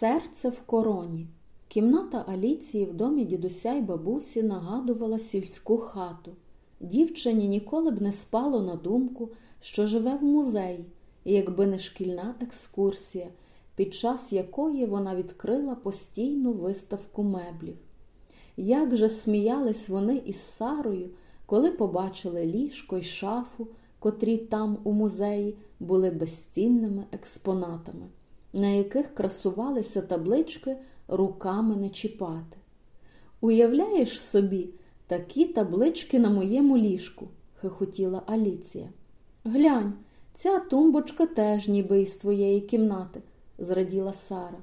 Серце в короні. Кімната Аліції в домі дідуся й бабусі нагадувала сільську хату. Дівчині ніколи б не спало на думку, що живе в музеї, якби не шкільна екскурсія, під час якої вона відкрила постійну виставку меблів. Як же сміялись вони із Сарою, коли побачили ліжко й шафу, котрі там у музеї були безцінними експонатами на яких красувалися таблички руками не чіпати. Уявляєш собі, такі таблички на моєму ліжку, хихотіла Аліція. Глянь, ця тумбочка теж ніби із твоєї кімнати, зраділа Сара.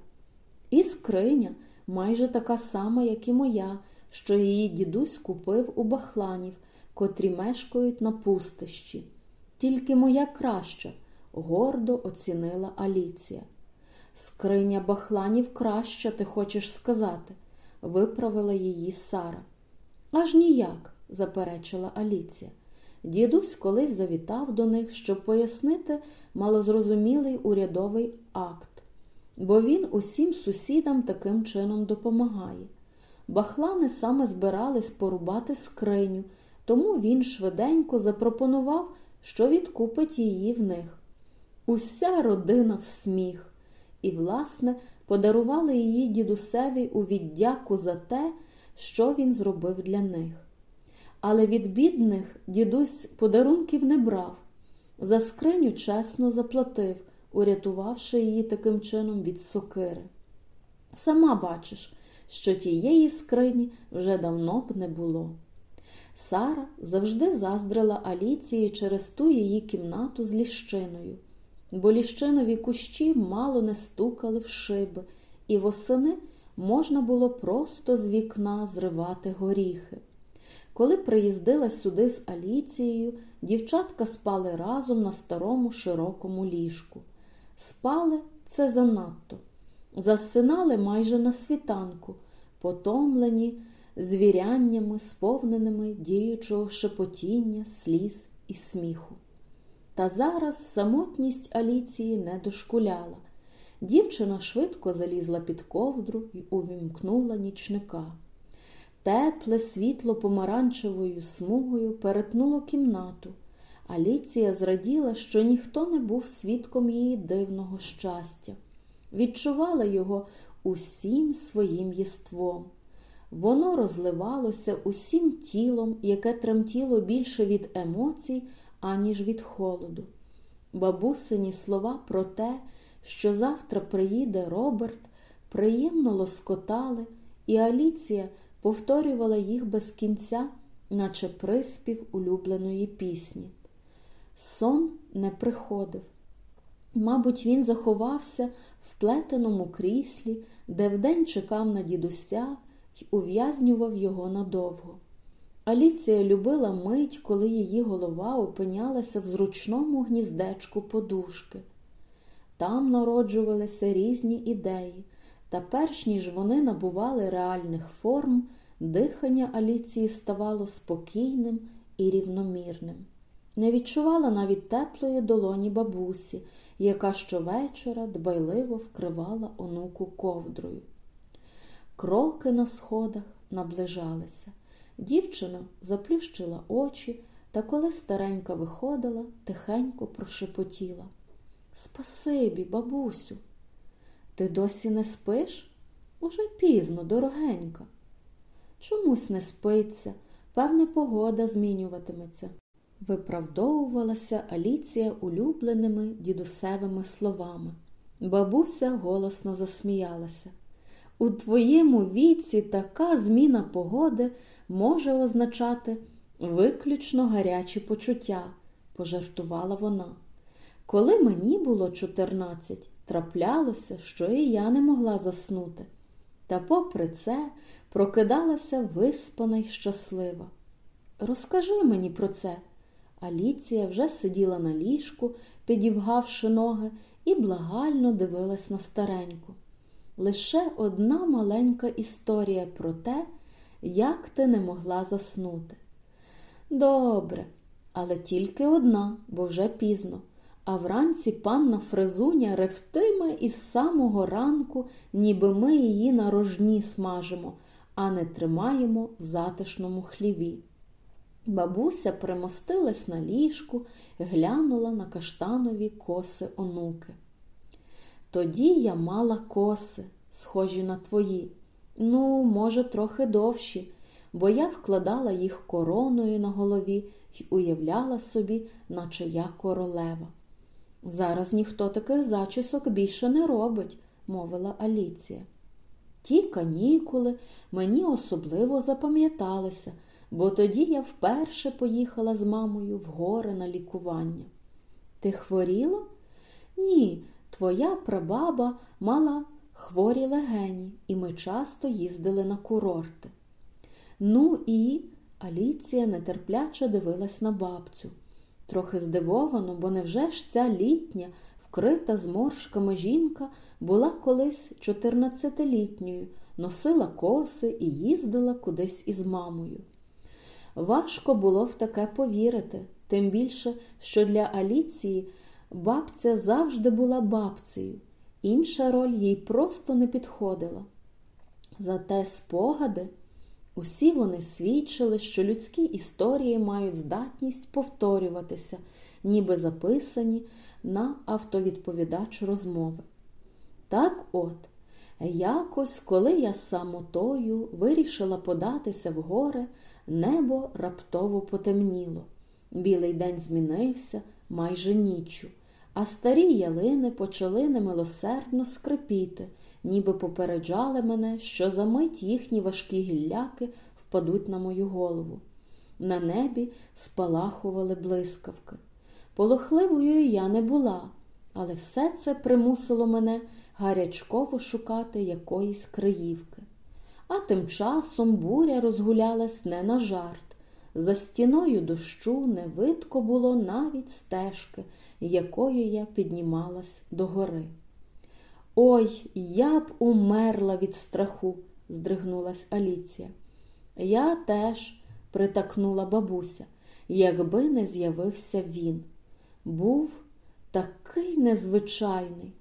І скриня майже така сама, як і моя, що її дідусь купив у бахланів, котрі мешкають на пустищі. Тільки моя краща, гордо оцінила Аліція. Скриня бахланів краща, ти хочеш сказати, виправила її Сара. Аж ніяк, заперечила Аліція. Дідусь колись завітав до них, щоб пояснити малозрозумілий урядовий акт, бо він усім сусідам таким чином допомагає. Бахлани саме збирались порубати скриню, тому він швиденько запропонував, що відкупить її в них. Уся родина в сміх і, власне, подарували її дідусеві у віддяку за те, що він зробив для них. Але від бідних дідусь подарунків не брав, за скриню чесно заплатив, урятувавши її таким чином від сокири. Сама бачиш, що тієї скрині вже давно б не було. Сара завжди заздрила Аліції через ту її кімнату з ліщиною бо ліщинові кущі мало не стукали в шиби, і восени можна було просто з вікна зривати горіхи. Коли приїздила сюди з Аліцією, дівчатка спали разом на старому широкому ліжку. Спали це занадто. Засинали майже на світанку, потомлені звіряннями, сповненими діючого шепотіння, сліз і сміху. Та зараз самотність Аліції не дошкуляла. Дівчина швидко залізла під ковдру і увімкнула нічника. Тепле світло помаранчевою смугою перетнуло кімнату. Аліція зраділа, що ніхто не був свідком її дивного щастя, відчувала його усім своїм єством. Воно розливалося усім тілом, яке тремтіло більше від емоцій, аніж від холоду. Бабусині слова про те, що завтра приїде Роберт, приємно лоскотали, і Аліція повторювала їх без кінця, наче приспів улюбленої пісні. Сон не приходив. Мабуть, він заховався в плетеному кріслі, де вдень чекав на дідуся й ув'язнював його надовго. Аліція любила мить, коли її голова опинялася в зручному гніздечку подушки. Там народжувалися різні ідеї, та перш ніж вони набували реальних форм, дихання Аліції ставало спокійним і рівномірним. Не відчувала навіть теплої долоні бабусі, яка щовечора дбайливо вкривала онуку ковдрою. Кроки на сходах наближалися. Дівчина заплющила очі та, коли старенька виходила, тихенько прошепотіла. Спасибі, бабусю. Ти досі не спиш? Уже пізно, дорогенька. Чомусь не спиться, певне, погода змінюватиметься. Виправдовувалася Аліція улюбленими дідусевими словами. Бабуся голосно засміялася. У твоєму віці така зміна погоди може означати виключно гарячі почуття, пожартувала вона. Коли мені було 14, траплялося, що і я не могла заснути. Та, попри це, прокидалася виспана й щаслива. Розкажи мені про це. Аліція вже сиділа на ліжку, підівгавши ноги, і благально дивилась на стареньку. Лише одна маленька історія про те, як ти не могла заснути. Добре, але тільки одна, бо вже пізно. а вранці панна Фрезуня ревтиме із самого ранку, ніби ми її на рожні смажимо, а не тримаємо в затишному хліві. Бабуся примостилась на ліжку, глянула на каштанові коси онуки. Тоді я мала коси, схожі на твої, ну, може, трохи довші, бо я вкладала їх короною на голові і уявляла собі, наче я королева. Зараз ніхто таких зачісок більше не робить, мовила Аліція. Ті канікули мені особливо запам'яталися, бо тоді я вперше поїхала з мамою в гори на лікування. Ти хворіла? Ні, твоя прабаба мала хворі легені, і ми часто їздили на курорти. Ну і Аліція нетерпляче дивилась на бабцю. Трохи здивовано, бо невже ж ця літня, вкрита зморшками жінка була колись 14-літньою, носила коси і їздила кудись із мамою. Важко було в таке повірити, тим більше, що для Аліції бабця завжди була бабцею, інша роль їй просто не підходила. Зате спогади. Усі вони свідчили, що людські історії мають здатність повторюватися, ніби записані на автовідповідач розмови. Так от, якось, коли я самотою вирішила податися в гори, небо раптово потемніло. Білий день змінився майже ніччю, а старі ялини почали немилосердно скрипіти ніби попереджали мене, що за мить їхні важкі гілляки впадуть на мою голову. На небі спалахували блискавки. Полохливою я не була, але все це примусило мене гарячково шукати якоїсь криївки. А тим часом буря розгулялась не на жарт. За стіною дощу не видко було навіть стежки, якою я піднімалась до гори. Ой, я б умерла від страху, здригнулась Аліція. Я теж, притакнула бабуся, якби не з'явився він. Був такий незвичайний.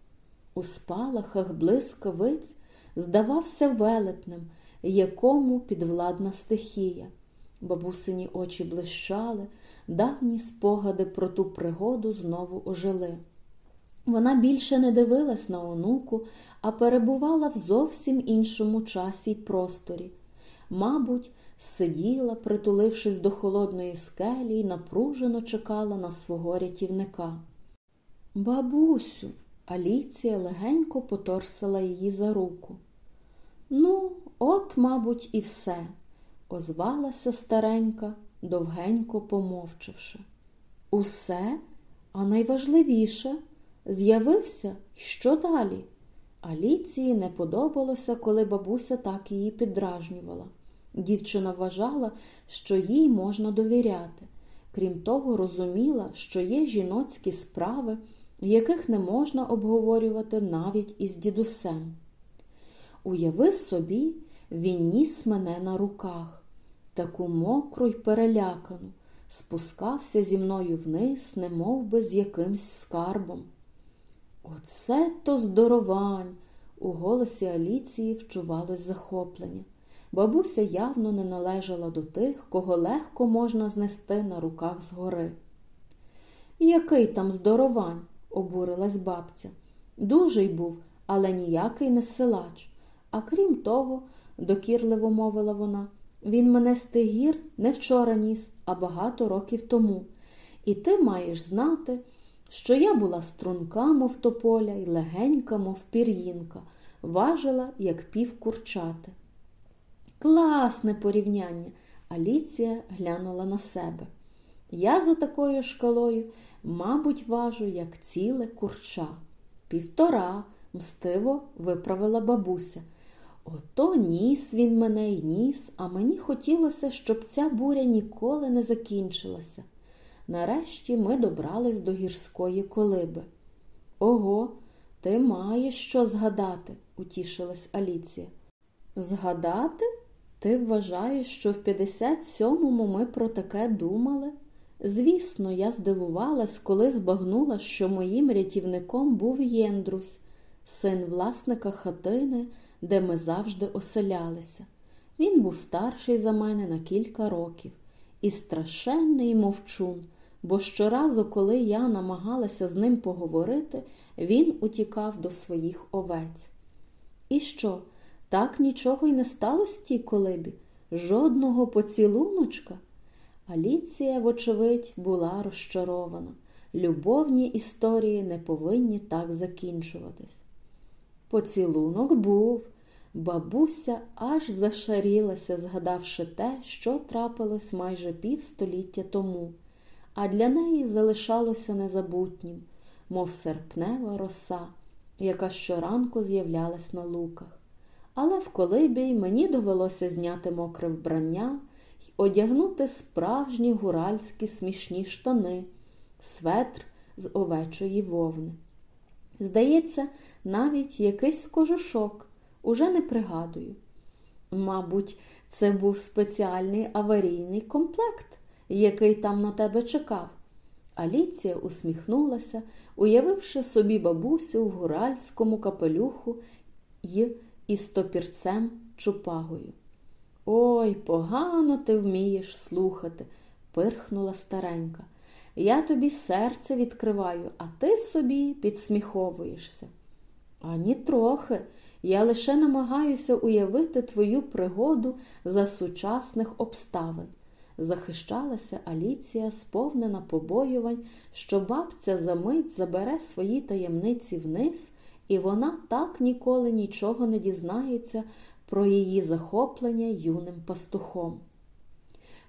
У спалахах блискавиць здавався велетнем, якому підвладна стихія. Бабусині очі блищали, давні спогади про ту пригоду знову ожили. Вона більше не дивилась на онуку, а перебувала в зовсім іншому часі й просторі. Мабуть, сиділа, притулившись до холодної скелі, і напружено чекала на свого рятівника. Бабусю, Аліція легенько поторсила її за руку. Ну, от, мабуть, і все, озвалася старенька, довгенько помовчавши. Усе, а найважливіше. З'явився, що далі? Аліції не подобалося, коли бабуся так її піддражнювала. Дівчина вважала, що їй можна довіряти. Крім того, розуміла, що є жіноцькі справи, яких не можна обговорювати навіть із дідусем. Уяви собі, він ніс мене на руках, таку мокру й перелякану, спускався зі мною вниз, немов би з якимсь скарбом. Оце то здоровань! У голосі Аліції вчувалось захоплення. Бабуся явно не належала до тих, кого легко можна знести на руках згори. Який там здоровань? обурилась бабця. Дужий був, але ніякий не силач. А крім того, докірливо мовила вона, він мене з тих не вчора ніс, а багато років тому. І ти маєш знати, що я була струнка, мов тополя, і легенька, мов пір'їнка, важила, як пів курчати. Класне порівняння, Аліція глянула на себе. Я за такою шкалою, мабуть, важу, як ціле курча. Півтора, мстиво виправила бабуся. Ото ніс він мене й ніс, а мені хотілося, щоб ця буря ніколи не закінчилася. Нарешті ми добрались до гірської колиби. Ого, ти маєш що згадати, утішилась Аліція. Згадати? Ти вважаєш, що в 57-му ми про таке думали? Звісно, я здивувалась, коли збагнула, що моїм рятівником був Єндрус, син власника хатини, де ми завжди оселялися. Він був старший за мене на кілька років і страшенний мовчун, бо щоразу, коли я намагалася з ним поговорити, він утікав до своїх овець. І що, так нічого й не сталося в тій колибі? Жодного поцілуночка? Аліція, вочевидь, була розчарована. Любовні історії не повинні так закінчуватись. Поцілунок був. Бабуся аж зашарілася, згадавши те, що трапилось майже півстоліття тому, а для неї залишалося незабутнім, мов серпнева роса, яка щоранку з'являлась на луках. Але в колибі мені довелося зняти мокре вбрання й одягнути справжні гуральські смішні штани, светр з овечої вовни. Здається, навіть якийсь кожушок, уже не пригадую. Мабуть, це був спеціальний аварійний комплект, який там на тебе чекав. Аліція усміхнулася, уявивши собі бабусю в гуральському капелюху й із топірцем чупагою. Ой, погано ти вмієш слухати, пирхнула старенька. Я тобі серце відкриваю, а ти собі підсміховуєшся. Ані трохи. Я лише намагаюся уявити твою пригоду за сучасних обставин. Захищалася Аліція, сповнена побоювань, що бабця за мить забере свої таємниці вниз, і вона так ніколи нічого не дізнається про її захоплення юним пастухом.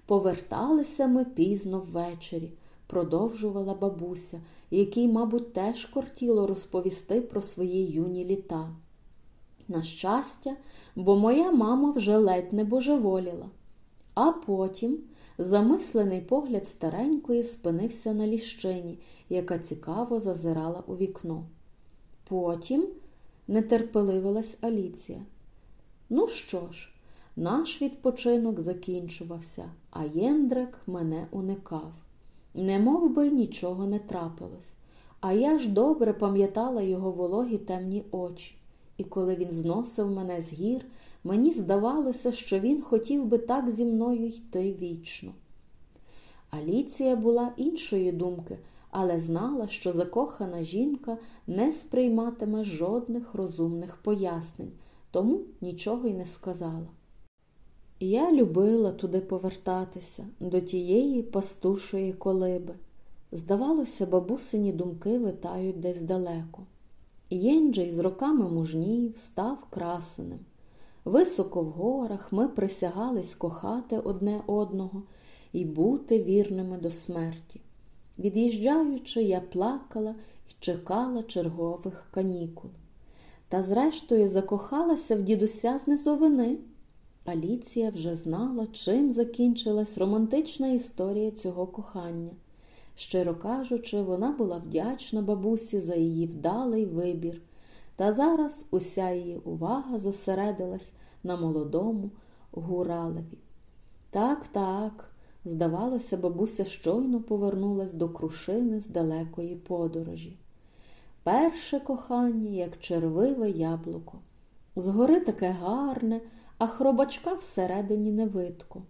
Поверталися ми пізно ввечері, продовжувала бабуся, якій, мабуть, теж кортіло розповісти про свої юні літа. На щастя, бо моя мама вже ледь не божеволіла. А потім замислений погляд старенької спинився на ліщині, яка цікаво зазирала у вікно. Потім нетерпеливилась Аліція. Ну що ж, наш відпочинок закінчувався, а Єндрик мене уникав. Не мов би нічого не трапилось, а я ж добре пам'ятала його вологі темні очі, і коли він зносив мене з гір, мені здавалося, що він хотів би так зі мною йти вічно. Аліція була іншої думки, але знала, що закохана жінка не сприйматиме жодних розумних пояснень, тому нічого й не сказала. Я любила туди повертатися, до тієї пастушої колиби. Здавалося, бабусині думки витають десь далеко. Єнджей з роками мужнів став красеним. Високо в горах ми присягались кохати одне одного і бути вірними до смерті. Від'їжджаючи, я плакала і чекала чергових канікул. Та, зрештою, закохалася в дідуся з низовини. Аліція вже знала, чим закінчилась романтична історія цього кохання. Щиро кажучи, вона була вдячна бабусі за її вдалий вибір, та зараз уся її увага зосередилась на молодому Гуралеві. Так, так, здавалося, бабуся щойно повернулась до крушини з далекої подорожі. Перше кохання, як червиве яблуко. Згори таке гарне, а хробачка всередині не видко.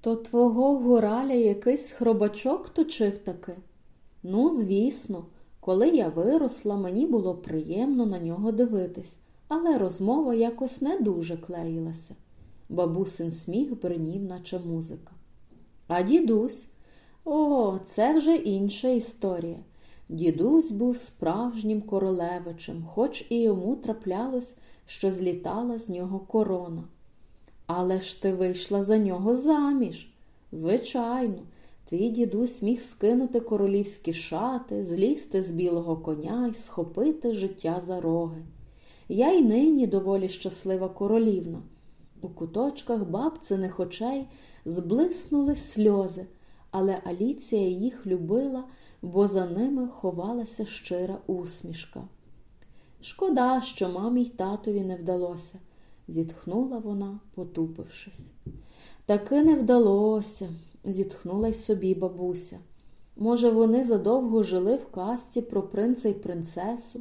То твого гураля якийсь хробачок точив таки? Ну, звісно, коли я виросла, мені було приємно на нього дивитись, але розмова якось не дуже клеїлася. Бабусин сміх бринів, наче музика. А дідусь, о, це вже інша історія. Дідусь був справжнім королевичем, хоч і йому траплялось, що злітала з нього корона. Але ж ти вийшла за нього заміж. Звичайно, твій дідусь міг скинути королівські шати, злізти з білого коня і схопити життя за роги. Я й нині доволі щаслива королівна. У куточках бабциних очей зблиснули сльози, але Аліція їх любила, бо за ними ховалася щира усмішка. Шкода, що мамі й татові не вдалося, зітхнула вона, потупившись. Таки не вдалося, зітхнула й собі бабуся. Може, вони задовго жили в казці про принца й принцесу?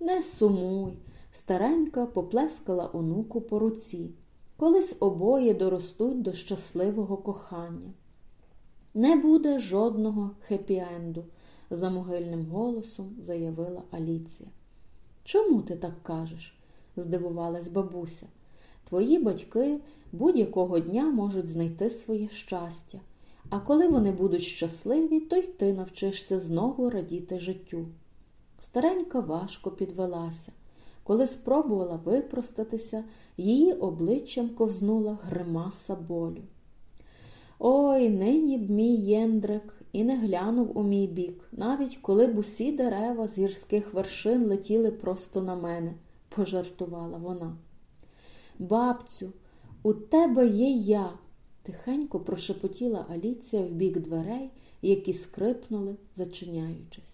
Не сумуй, старенька поплескала онуку по руці. Колись обоє доростуть до щасливого кохання. Не буде жодного хеппі-енду, за могильним голосом заявила Аліція. Чому ти так кажеш? здивувалась бабуся. Твої батьки будь-якого дня можуть знайти своє щастя, а коли вони будуть щасливі, то й ти навчишся знову радіти життю. Старенька важко підвелася. Коли спробувала випростатися, її обличчям ковзнула гримаса болю. Ой, нині б мій єндрик і не глянув у мій бік, навіть коли б усі дерева з гірських вершин летіли просто на мене, пожартувала вона. Бабцю, у тебе є я, тихенько прошепотіла Аліція в бік дверей, які скрипнули, зачиняючись.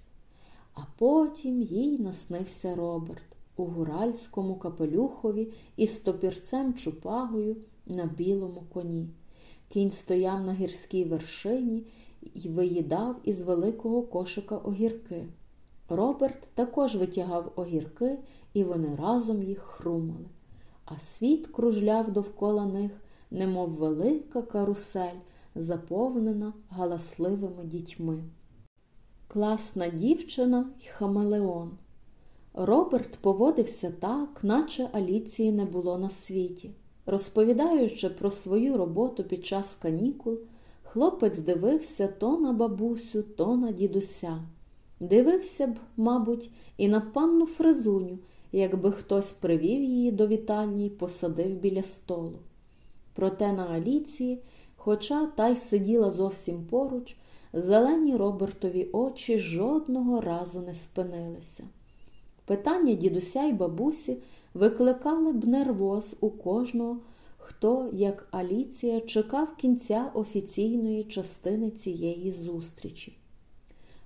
А потім їй наснився Роберт у гуральському капелюхові із топірцем чупагою на білому коні. Кінь стояв на гірській вершині і виїдав із великого кошика огірки. Роберт також витягав огірки, і вони разом їх хрумали. А світ кружляв довкола них, немов велика карусель, заповнена галасливими дітьми. Класна дівчина й хамелеон. Роберт поводився так, наче Аліції не було на світі. Розповідаючи про свою роботу під час канікул, хлопець дивився то на бабусю, то на дідуся. Дивився б, мабуть, і на панну Фризуню, якби хтось привів її до вітальні й посадив біля столу. Проте на Аліції, хоча та й сиділа зовсім поруч, зелені Робертові очі жодного разу не спинилися. Питання дідуся й бабусі викликали б нервоз у кожного, хто, як Аліція, чекав кінця офіційної частини цієї зустрічі.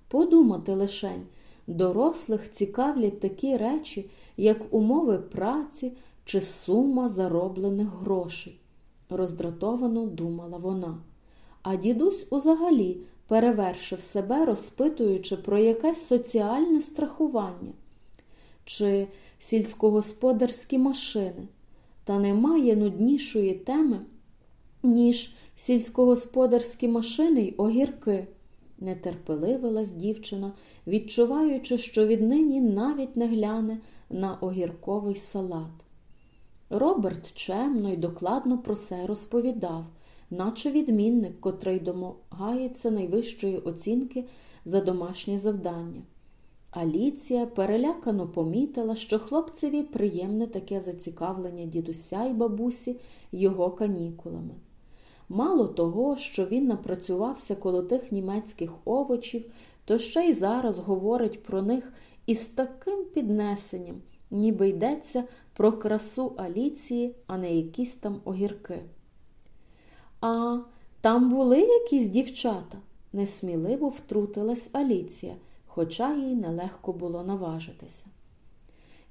Подумати лишень, дорослих цікавлять такі речі, як умови праці чи сума зароблених грошей, роздратовано думала вона. А дідусь узагалі перевершив себе, розпитуючи про якесь соціальне страхування чи сільськогосподарські машини, та немає нуднішої теми, ніж сільськогосподарські машини й огірки. Нетерпеливилась дівчина, відчуваючи, що віднині навіть не гляне на огірковий салат. Роберт чемно й докладно про це розповідав, наче відмінник, котрий домагається найвищої оцінки за домашнє завдання. Аліція перелякано помітила, що хлопцеві приємне таке зацікавлення дідуся й бабусі його канікулами. Мало того, що він напрацювався коло тих німецьких овочів, то ще й зараз говорить про них із таким піднесенням, ніби йдеться про красу Аліції, а не якісь там огірки. А там були якісь дівчата, несміливо втрутилась Аліція хоча їй нелегко було наважитися.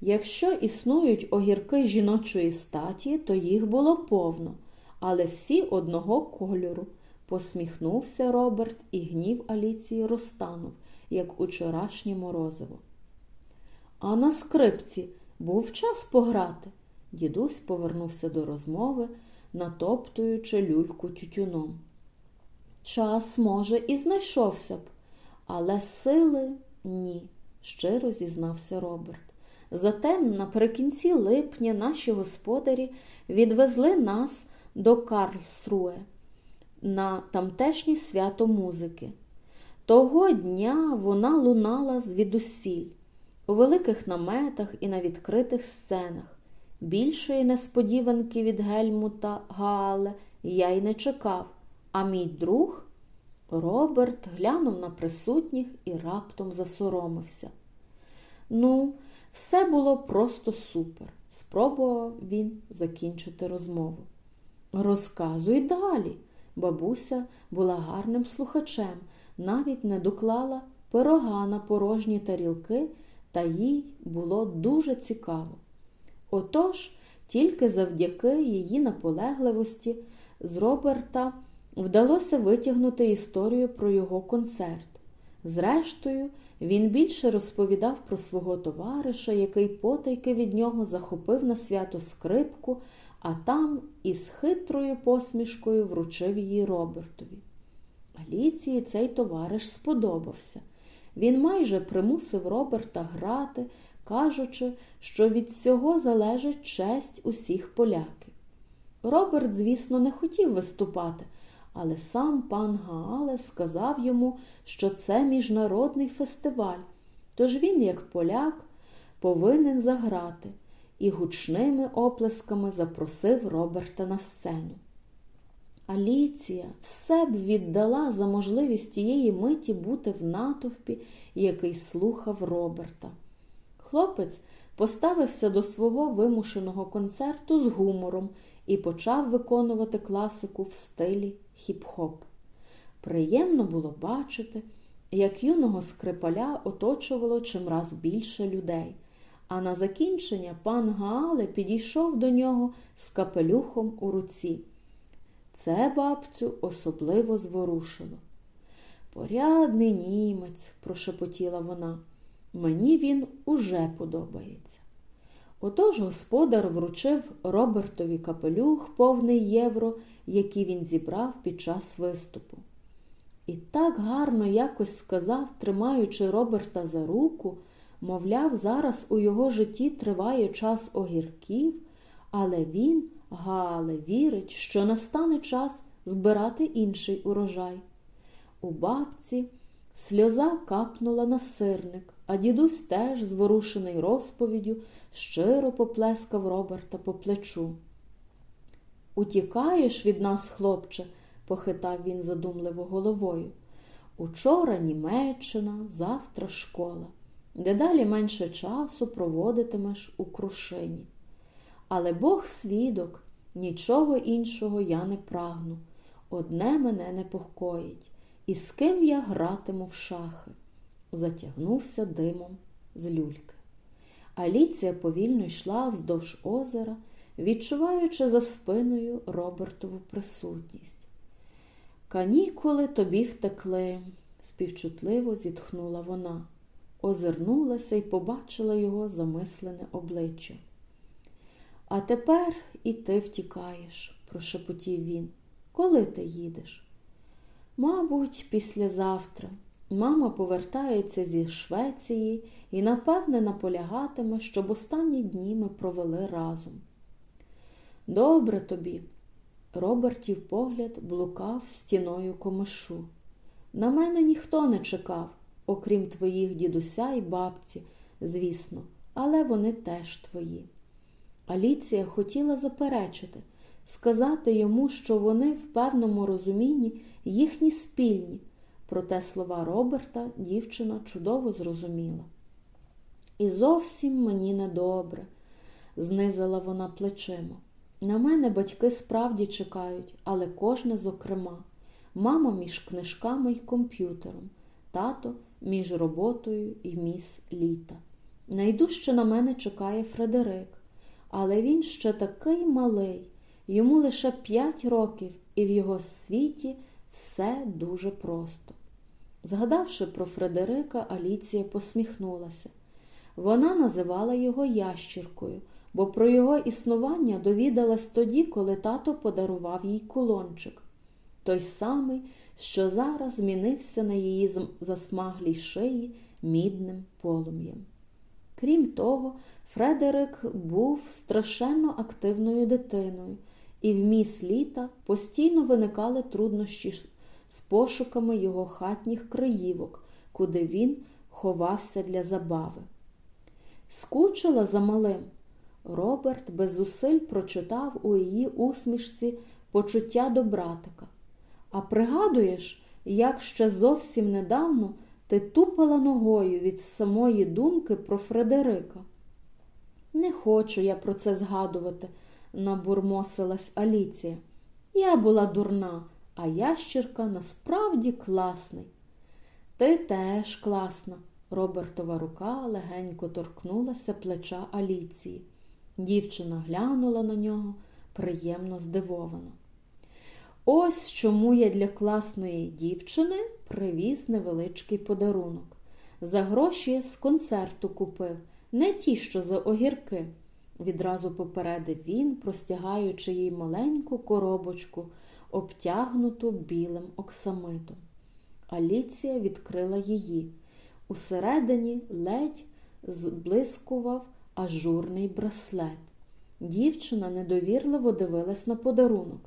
Якщо існують огірки жіночої статі, то їх було повно, але всі одного кольору, посміхнувся Роберт, і гнів Аліції розтанув, як учорашнє морозиво. А на скрипці був час пограти. Дідусь повернувся до розмови, натоптуючи люльку тютюном. Час, може, і знайшовся б, але сили ні, щиро зізнався Роберт. Зате наприкінці липня наші господарі відвезли нас до Карлсруе на тамтешнє свято музики. Того дня вона лунала звідусіль, у великих наметах і на відкритих сценах. Більшої несподіванки від Гельмута Гаале я й не чекав, а мій друг Роберт глянув на присутніх і раптом засоромився. Ну, все було просто супер, спробував він закінчити розмову. Розказуй далі. Бабуся була гарним слухачем, навіть не доклала пирога на порожні тарілки, та їй було дуже цікаво. Отож, тільки завдяки її наполегливості з Роберта вдалося витягнути історію про його концерт. Зрештою, він більше розповідав про свого товариша, який потайки від нього захопив на свято скрипку, а там із хитрою посмішкою вручив її Робертові. Аліції цей товариш сподобався. Він майже примусив Роберта грати, кажучи, що від цього залежить честь усіх поляків. Роберт, звісно, не хотів виступати, але сам пан Гаале сказав йому, що це міжнародний фестиваль, тож він, як поляк, повинен заграти і гучними оплесками запросив Роберта на сцену. Аліція все б віддала за можливість тієї миті бути в натовпі, який слухав Роберта. Хлопець поставився до свого вимушеного концерту з гумором і почав виконувати класику в стилі хіп-хоп. Приємно було бачити, як юного скрипаля оточувало чимраз більше людей, а на закінчення пан Гаале підійшов до нього з капелюхом у руці. Це бабцю особливо зворушило. Порядний німець, прошепотіла вона, мені він уже подобається. Отож господар вручив Робертові капелюх повний євро, який він зібрав під час виступу. І так гарно якось сказав, тримаючи Роберта за руку, мовляв, зараз у його житті триває час огірків, але він, Гале, вірить, що настане час збирати інший урожай. У бабці сльоза капнула на сирник, а дідусь теж, зворушений розповіддю, щиро поплескав Роберта по плечу. Утікаєш від нас, хлопче, похитав він задумливо головою. Учора Німеччина, завтра школа. Дедалі менше часу проводитимеш у крушині. Але Бог свідок, нічого іншого я не прагну. Одне мене непокоїть, і з ким я гратиму в шахи. Затягнувся димом з люльки. Аліція повільно йшла вздовж озера, відчуваючи за спиною Робертову присутність. Канікули тобі втекли, співчутливо зітхнула вона, озирнулася і побачила його замислене обличчя. А тепер і ти втікаєш, прошепотів він. Коли ти їдеш? Мабуть, післязавтра. Мама повертається зі Швеції і, напевне, наполягатиме, щоб останні дні ми провели разом. Добре тобі. Робертів погляд блукав стіною комишу. На мене ніхто не чекав, окрім твоїх дідуся і бабці, звісно, але вони теж твої. Аліція хотіла заперечити, сказати йому, що вони в певному розумінні їхні спільні, проте слова Роберта дівчина чудово зрозуміла. І зовсім мені недобре, знизила вона плечима. На мене батьки справді чекають, але кожне зокрема. Мама між книжками й комп'ютером, тато між роботою і міс літа. Найдужче на мене чекає Фредерик, але він ще такий малий, йому лише п'ять років, і в його світі все дуже просто. Згадавши про Фредерика, Аліція посміхнулася. Вона називала його ящіркою, бо про його існування довідалась тоді, коли тато подарував їй кулончик. Той самий, що зараз змінився на її засмаглій шиї мідним полум'ям. Крім того, Фредерик був страшенно активною дитиною, і в міс літа постійно виникали труднощі з пошуками його хатніх криївок, куди він ховався для забави. Скучила за малим. Роберт без зусиль прочитав у її усмішці почуття до братика. А пригадуєш, як ще зовсім недавно ти тупала ногою від самої думки про Фредерика? Не хочу я про це згадувати, набурмосилась Аліція. Я була дурна, а ящірка насправді класний. Ти теж класна. Робертова рука легенько торкнулася плеча Аліції. Дівчина глянула на нього приємно здивовано. Ось чому я для класної дівчини привіз невеличкий подарунок. За гроші з концерту купив, не ті, що за огірки. Відразу попередив він, простягаючи їй маленьку коробочку, обтягнуту білим оксамитом. Аліція відкрила її. Усередині ледь зблискував ажурний браслет. Дівчина недовірливо дивилась на подарунок.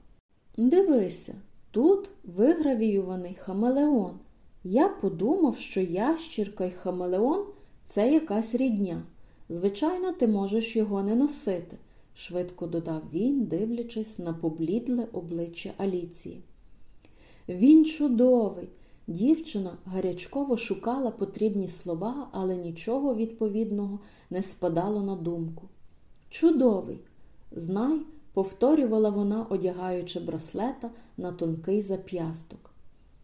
Дивися, тут вигравіюваний хамелеон. Я подумав, що ящірка й хамелеон це якась рідня. Звичайно, ти можеш його не носити, швидко додав він, дивлячись на поблідле обличчя Аліції. Він чудовий. Дівчина гарячково шукала потрібні слова, але нічого відповідного не спадало на думку. Чудовий, знай, повторювала вона, одягаючи браслета на тонкий зап'ясток.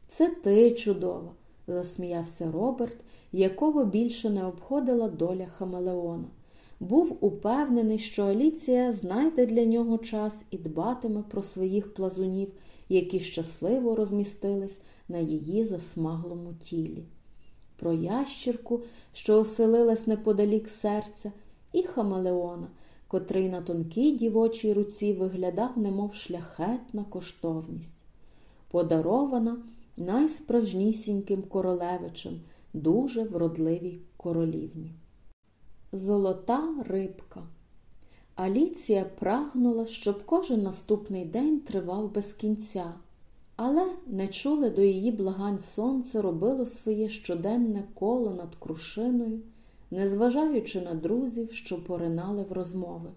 Це ти чудова, засміявся Роберт, якого більше не обходила доля Хамелеона. Був упевнений, що Аліція знайде для нього час і дбатиме про своїх плазунів, які щасливо розмістились на її засмаглому тілі. Про ящірку, що оселилась неподалік серця, і Хамелеона, котрий на тонкій дівочій руці виглядав, немов шляхетна коштовність, подарована найсправжнісіньким королевичем, дуже вродливій королівні. Золота рибка. Аліція прагнула, щоб кожен наступний день тривав без кінця, але не чуле до її благань сонце робило своє щоденне коло над крушиною, незважаючи на друзів, що поринали в розмови.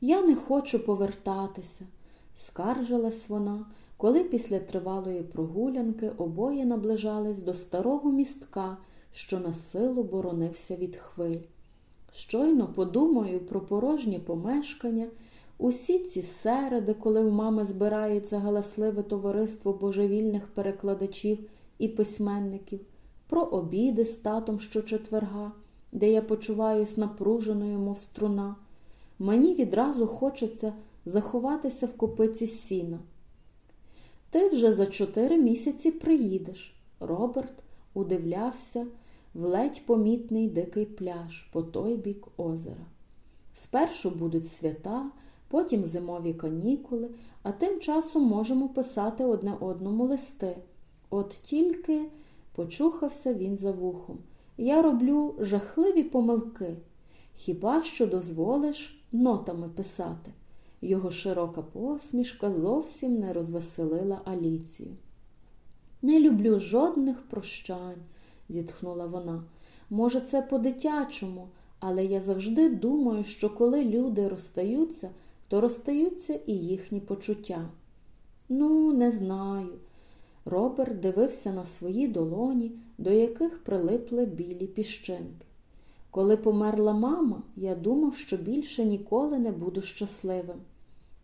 Я не хочу повертатися, скаржилась вона, коли після тривалої прогулянки обоє наближались до старого містка, що на силу боронився від хвиль. Щойно подумаю про порожнє помешкання, усі ці середи, коли в мами збирається галасливе товариство божевільних перекладачів і письменників, про обіди з татом щочетверга, де я почуваюсь напруженою, мов струна. Мені відразу хочеться заховатися в копиці сіна. Ти вже за чотири місяці приїдеш. Роберт удивлявся в ледь помітний дикий пляж по той бік озера. Спершу будуть свята, потім зимові канікули, а тим часом можемо писати одне одному листи. От тільки почухався він за вухом. Я роблю жахливі помилки. Хіба що дозволиш нотами писати? Його широка посмішка зовсім не розвеселила Аліцію. Не люблю жодних прощань, зітхнула вона. Може, це по-дитячому, але я завжди думаю, що коли люди розстаються, то розстаються і їхні почуття. Ну, не знаю. Роберт дивився на свої долоні, до яких прилипли білі піщинки. Коли померла мама, я думав, що більше ніколи не буду щасливим.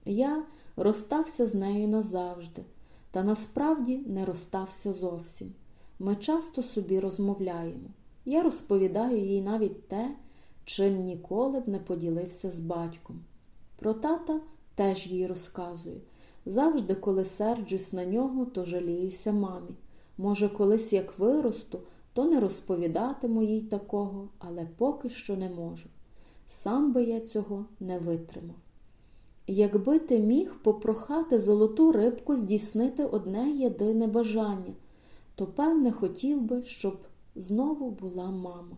Я розстався з нею назавжди, та насправді не розстався зовсім. Ми часто собі розмовляємо. Я розповідаю їй навіть те, чим ніколи б не поділився з батьком. Про тата теж їй розказую. Завжди, коли серджусь на нього, то жаліюся мамі. Може, колись як виросту, то не розповідатиму їй такого, але поки що не можу. Сам би я цього не витримав. Якби ти міг попрохати золоту рибку здійснити одне єдине бажання, то, певне, хотів би, щоб знову була мама.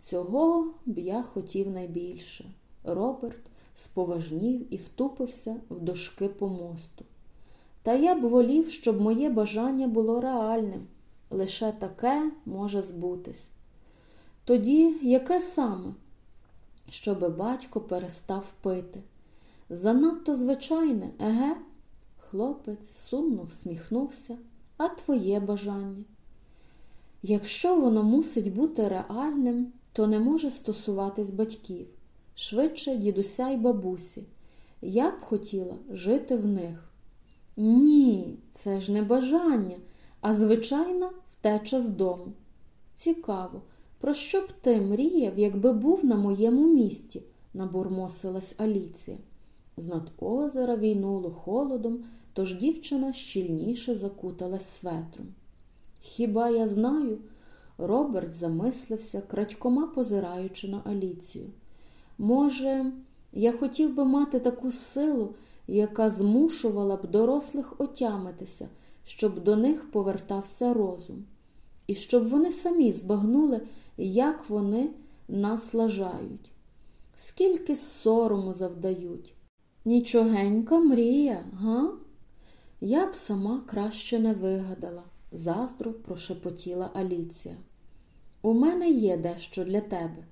Цього б я хотів найбільше. Роберт споважнів і втупився в дошки помосту. Та я б волів, щоб моє бажання було реальним. Лише таке може збутись. Тоді яке саме? Щоби батько перестав пити. Занадто звичайне, еге? Хлопець сумно всміхнувся, а твоє бажання. Якщо воно мусить бути реальним, то не може стосуватись батьків, швидше дідуся й бабусі. Я б хотіла жити в них. Ні, це ж не бажання, а звичайна втеча з дому. Цікаво, про що б ти мріяв, якби був на моєму місці, набурмосилась Аліція. З над озера війнуло холодом, тож дівчина щільніше закуталась светром. Хіба я знаю? Роберт замислився, крадькома позираючи на Аліцію. Може, я хотів би мати таку силу, яка змушувала б дорослих отямитися, щоб до них повертався розум, і щоб вони самі збагнули, як вони нас лажають, скільки сорому завдають. Нічогенька мрія, га? Я б сама краще не вигадала, заздро прошепотіла Аліція. У мене є дещо для тебе.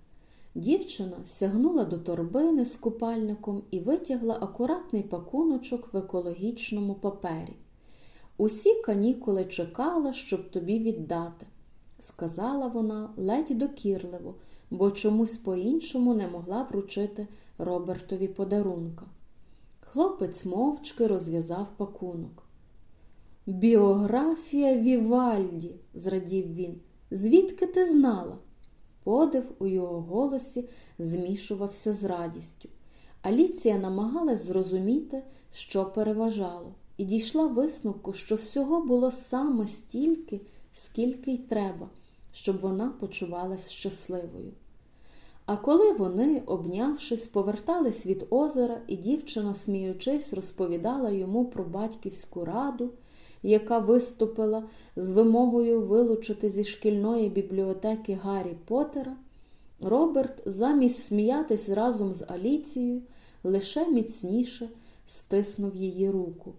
Дівчина сягнула до торбини з купальником і витягла акуратний пакуночок в екологічному папері. Усі канікули чекала, щоб тобі віддати, сказала вона ледь докірливо, бо чомусь по-іншому не могла вручити Робертові подарунка. Хлопець мовчки розв'язав пакунок. Біографія Вівальді, зрадів він. Звідки ти знала? Подив у його голосі змішувався з радістю. Аліція намагалась зрозуміти, що переважало, і дійшла висновку, що всього було саме стільки, скільки й треба, щоб вона почувалась щасливою. А коли вони, обнявшись, повертались від озера, і дівчина, сміючись, розповідала йому про батьківську раду, яка виступила з вимогою вилучити зі шкільної бібліотеки Гаррі Поттера, Роберт, замість сміятись разом з Аліцією, лише міцніше стиснув її руку.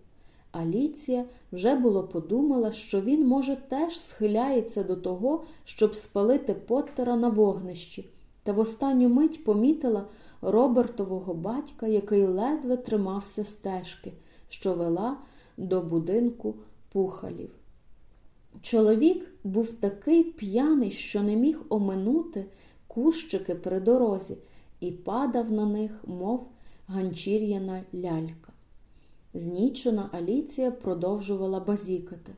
Аліція вже було подумала, що він, може, теж схиляється до того, щоб спалити Поттера на вогнищі, та в останню мить помітила Робертового батька, який ледве тримався стежки, що вела до будинку пухалів. Чоловік був такий п'яний, що не міг оминути кущики при дорозі і падав на них, мов ганчір'яна лялька. Знічена Аліція продовжувала базікати.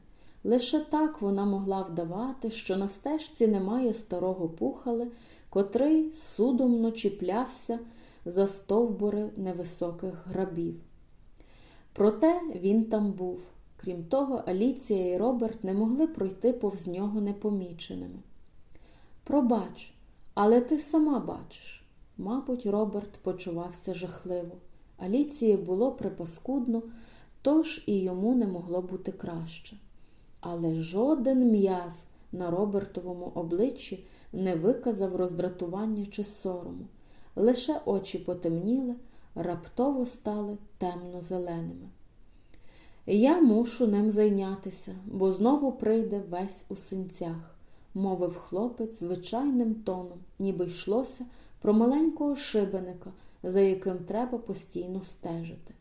Лише так вона могла вдавати, що на стежці немає старого пухали, котрий судомно чіплявся за стовбури невисоких грабів. Проте він там був. Крім того, Аліція і Роберт не могли пройти повз нього непоміченими. Пробач, але ти сама бачиш. Мабуть, Роберт почувався жахливо. Аліції було припаскудно, тож і йому не могло бути краще. Але жоден м'яз на Робертовому обличчі не виказав роздратування чи сорому. Лише очі потемніли, раптово стали темно-зеленими. Я мушу ним зайнятися, бо знову прийде весь у синцях, мовив хлопець звичайним тоном, ніби йшлося про маленького шибеника, за яким треба постійно стежити.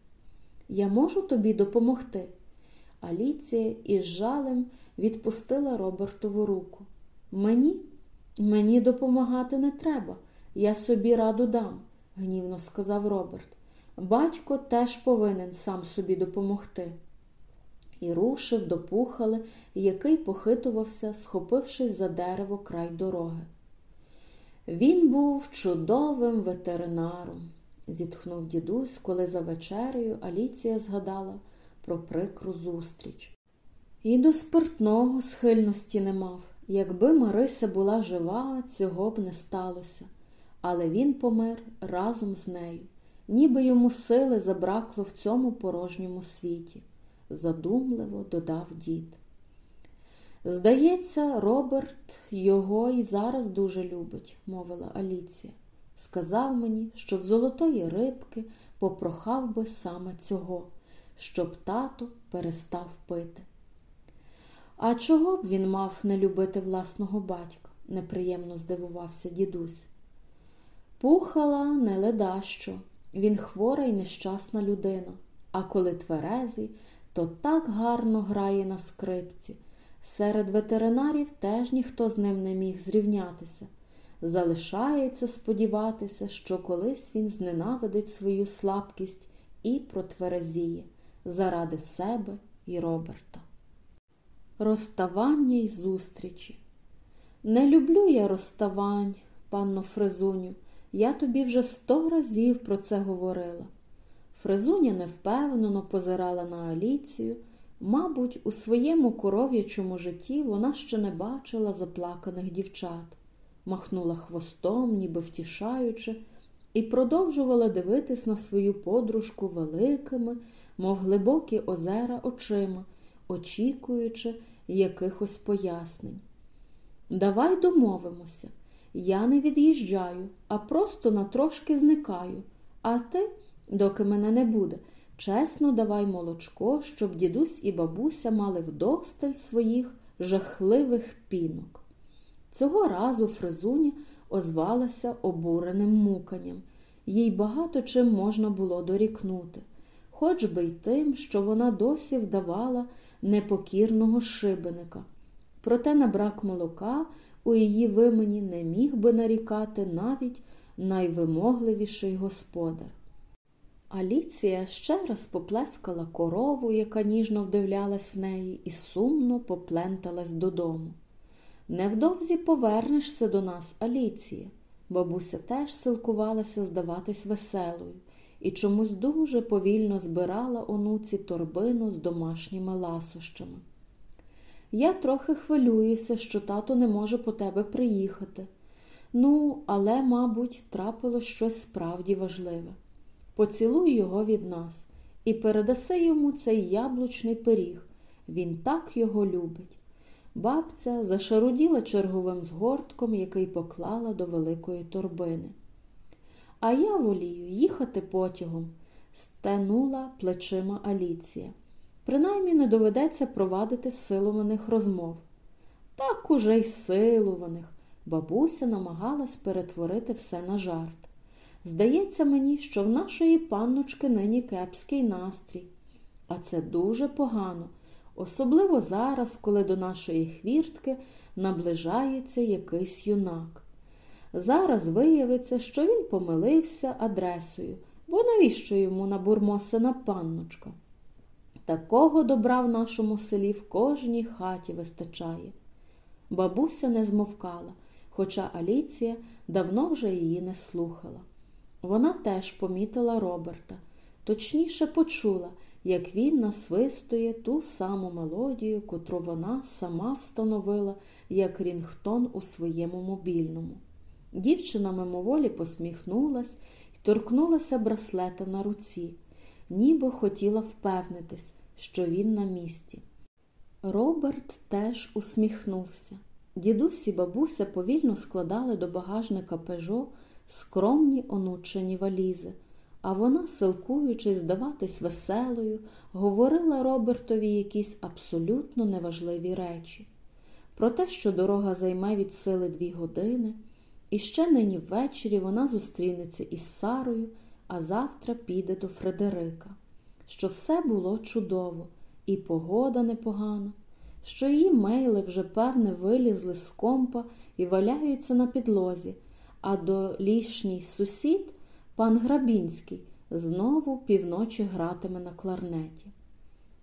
Я можу тобі допомогти? Аліція із жалем відпустила Робертову руку. Мені? Мені допомагати не треба, я собі раду дам, гнівно сказав Роберт. Батько теж повинен сам собі допомогти. І рушив до пухали, який похитувався, схопившись за дерево край дороги. Він був чудовим ветеринаром, зітхнув дідусь, коли за вечерею Аліція згадала про прикру зустріч. І до спиртного схильності не мав. Якби Марися була жива, цього б не сталося, але він помер разом з нею, ніби йому сили забракло в цьому порожньому світі, задумливо додав дід. Здається, Роберт його і зараз дуже любить, мовила Аліція. Сказав мені, що в золотої рибки попрохав би саме цього, щоб тато перестав пити. А чого б він мав не любити власного батька? неприємно здивувався дідусь. Пухала не ледащо, він хвора і нещасна людина, а коли тверезий, то так гарно грає на скрипці. Серед ветеринарів теж ніхто з ним не міг зрівнятися. Залишається сподіватися, що колись він зненавидить свою слабкість і протверезіє заради себе і Роберта. Розставання й зустрічі. Не люблю я розставань, панно Фрезуню, я тобі вже сто разів про це говорила. Фризуня невпевнено позирала на Аліцію. Мабуть, у своєму коров'ячому житті вона ще не бачила заплаканих дівчат, махнула хвостом, ніби втішаючи, і продовжувала дивитись на свою подружку великими, мов глибокі озера очима, очікуючи якихось пояснень. Давай домовимося. Я не від'їжджаю, а просто на трошки зникаю. А ти, доки мене не буде, чесно давай молочко, щоб дідусь і бабуся мали вдосталь своїх жахливих пінок. Цього разу Фризуня озвалася обуреним муканням. Їй багато чим можна було дорікнути, хоч би й тим, що вона досі вдавала непокірного шибеника. Проте на брак молока у її вимені не міг би нарікати навіть найвимогливіший господар. Аліція ще раз поплескала корову, яка ніжно вдивлялась в неї, і сумно попленталась додому. Невдовзі повернешся до нас, Аліція. Бабуся теж силкувалася здаватись веселою і чомусь дуже повільно збирала онуці торбину з домашніми ласощами. Я трохи хвилююся, що тато не може по тебе приїхати. Ну, але, мабуть, трапилось щось справді важливе. Поцілуй його від нас і передаси йому цей яблучний пиріг. Він так його любить. Бабця зашаруділа черговим згортком, який поклала до великої торбини. А я волію їхати потягом, стенула плечима Аліція. Принаймні не доведеться провадити силуваних розмов. Так уже й силуваних. Бабуся намагалась перетворити все на жарт. Здається мені, що в нашої панночки нині кепський настрій, а це дуже погано, особливо зараз, коли до нашої хвіртки наближається якийсь юнак. Зараз виявиться, що він помилився адресою, бо навіщо йому набурмосена панночка? Такого добра в нашому селі в кожній хаті вистачає. Бабуся не змовкала, хоча Аліція давно вже її не слухала. Вона теж помітила Роберта, точніше почула, як він насвистує ту саму мелодію, котру вона сама встановила як Рінгтон у своєму мобільному. Дівчина мимоволі посміхнулась і торкнулася браслета на руці, ніби хотіла впевнитись, що він на місці. Роберт теж усміхнувся. Дідусь і бабуся повільно складали до багажника пежо скромні онучені валізи, а вона, силкуючись здаватись веселою, говорила Робертові якісь абсолютно неважливі речі. Про те, що дорога займе від сили дві години, і ще нині ввечері вона зустрінеться із Сарою, а завтра піде до Фредерика, що все було чудово, і погода непогана, що її мейли вже, певне, вилізли з компа і валяються на підлозі, а до лішній сусід, пан Грабінський, знову півночі гратиме на кларнеті.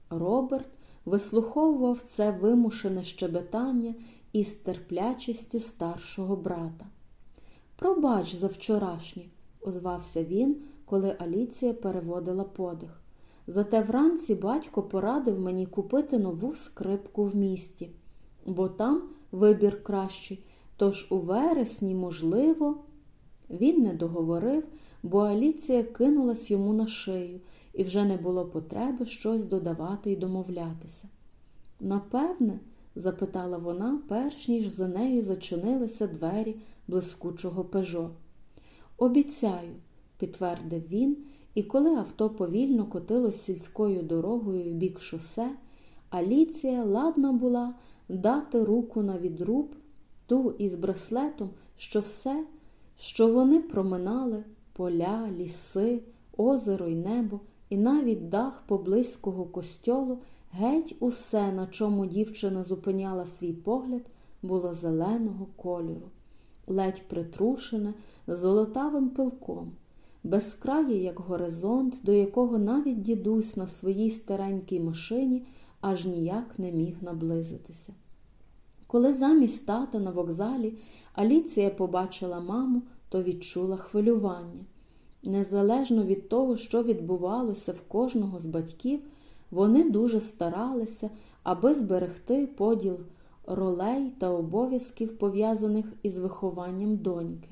Роберт вислуховував це вимушене щебетання із терплячістю старшого брата. Пробач за вчорашнє, озвався він, коли Аліція переводила подих. Зате вранці батько порадив мені купити нову скрипку в місті, бо там вибір кращий, тож у вересні, можливо, він не договорив, бо Аліція кинулась йому на шию, і вже не було потреби щось додавати і домовлятися. Напевне, запитала вона, перш ніж за нею зачинилися двері блискучого пежо. Обіцяю, підтвердив він, і коли авто повільно котилось сільською дорогою в бік шосе, Аліція ладна була дати руку на відруб ту із браслетом, що все, що вони проминали поля, ліси, озеро й небо, і навіть дах поблизького костьолу, геть усе, на чому дівчина зупиняла свій погляд, було зеленого кольору, ледь притрушене золотавим пилком, безкрає, як горизонт, до якого навіть дідусь на своїй старенькій машині аж ніяк не міг наблизитися. Коли замість тата на вокзалі Аліція побачила маму, то відчула хвилювання. Незалежно від того, що відбувалося в кожного з батьків, вони дуже старалися, аби зберегти поділ ролей та обов'язків, пов'язаних із вихованням доньки.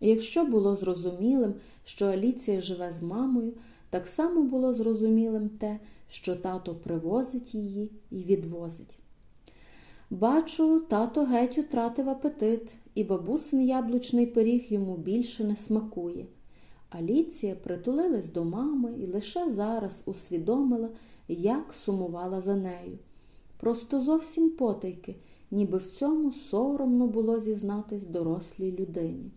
якщо було зрозумілим, що Аліція живе з мамою, так само було зрозумілим те, що тато привозить її і відвозить. Бачу, тато геть утратив апетит, і бабусин яблучний пиріг йому більше не смакує. Аліція притулилась до мами і лише зараз усвідомила, як сумувала за нею. Просто зовсім потайки, ніби в цьому соромно було зізнатись дорослій людині.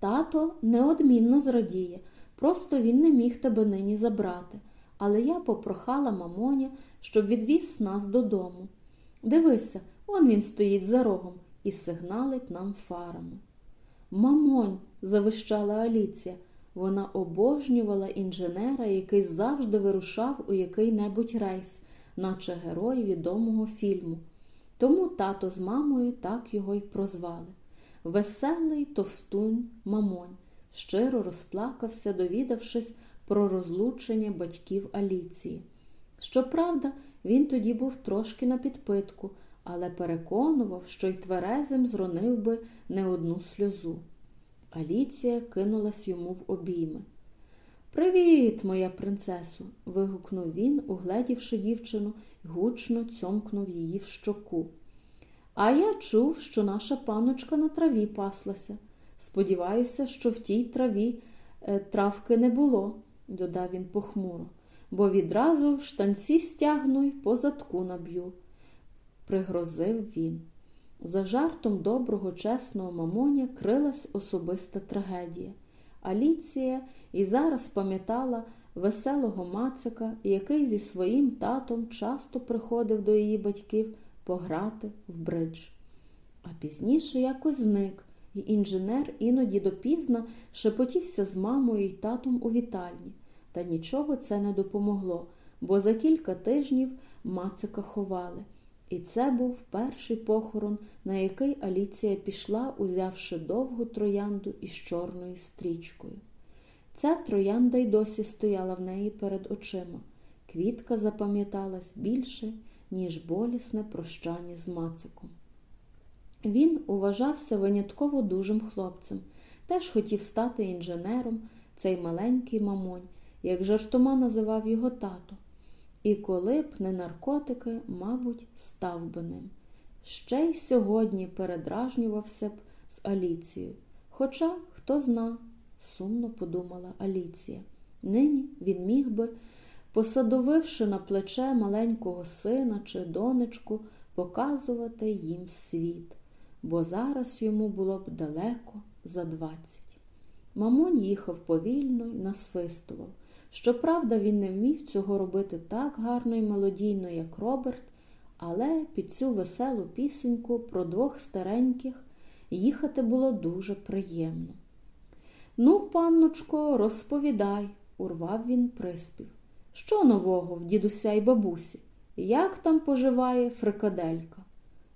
Тато неодмінно зрадіє, просто він не міг тебе нині забрати, але я попрохала мамоня, щоб відвіз нас додому. Дивися, он він стоїть за рогом і сигналить нам фарами. Мамонь, завищала Аліція. Вона обожнювала інженера, який завжди вирушав у який-небудь рейс, наче герой відомого фільму. Тому тато з мамою так його й прозвали. Веселий товстунь Мамонь щиро розплакався, довідавшись про розлучення батьків Аліції. Щоправда, він тоді був трошки на підпитку, але переконував, що й тверезим зронив би не одну сльозу. Аліція кинулась йому в обійми. Привіт, моя принцесо. вигукнув він, угледівши дівчину, гучно цьомкнув її в щоку. А я чув, що наша паночка на траві паслася. Сподіваюся, що в тій траві е, травки не було, додав він похмуро, бо відразу штанці стягну й по задку наб'ю, пригрозив він. За жартом доброго, чесного мамоня крилась особиста трагедія. Аліція і зараз пам'ятала веселого мацика, який зі своїм татом часто приходив до її батьків пограти в бридж. А пізніше якось зник, і інженер іноді допізно шепотівся з мамою і татом у вітальні. Та нічого це не допомогло, бо за кілька тижнів мацика ховали. І це був перший похорон, на який Аліція пішла, узявши довгу троянду із чорною стрічкою. Ця троянда й досі стояла в неї перед очима. Квітка запам'яталась більше, ніж болісне прощання з Мациком. Він уважався винятково дужим хлопцем, теж хотів стати інженером, цей маленький мамонь, як жартома називав його тато. І коли б не наркотики, мабуть, став би ним. Ще й сьогодні передражнювався б з Аліцією. Хоча, хто зна, сумно подумала Аліція. Нині він міг би, посадовивши на плече маленького сина чи донечку, показувати їм світ, бо зараз йому було б далеко за двадцять. Мамонь їхав повільно й насвистував. Щоправда, він не вмів цього робити так гарно і мелодійно, як Роберт, але під цю веселу пісеньку про двох стареньких їхати було дуже приємно. Ну, панночко, розповідай, урвав він приспів. Що нового в дідуся й бабусі? Як там поживає фрикаделька?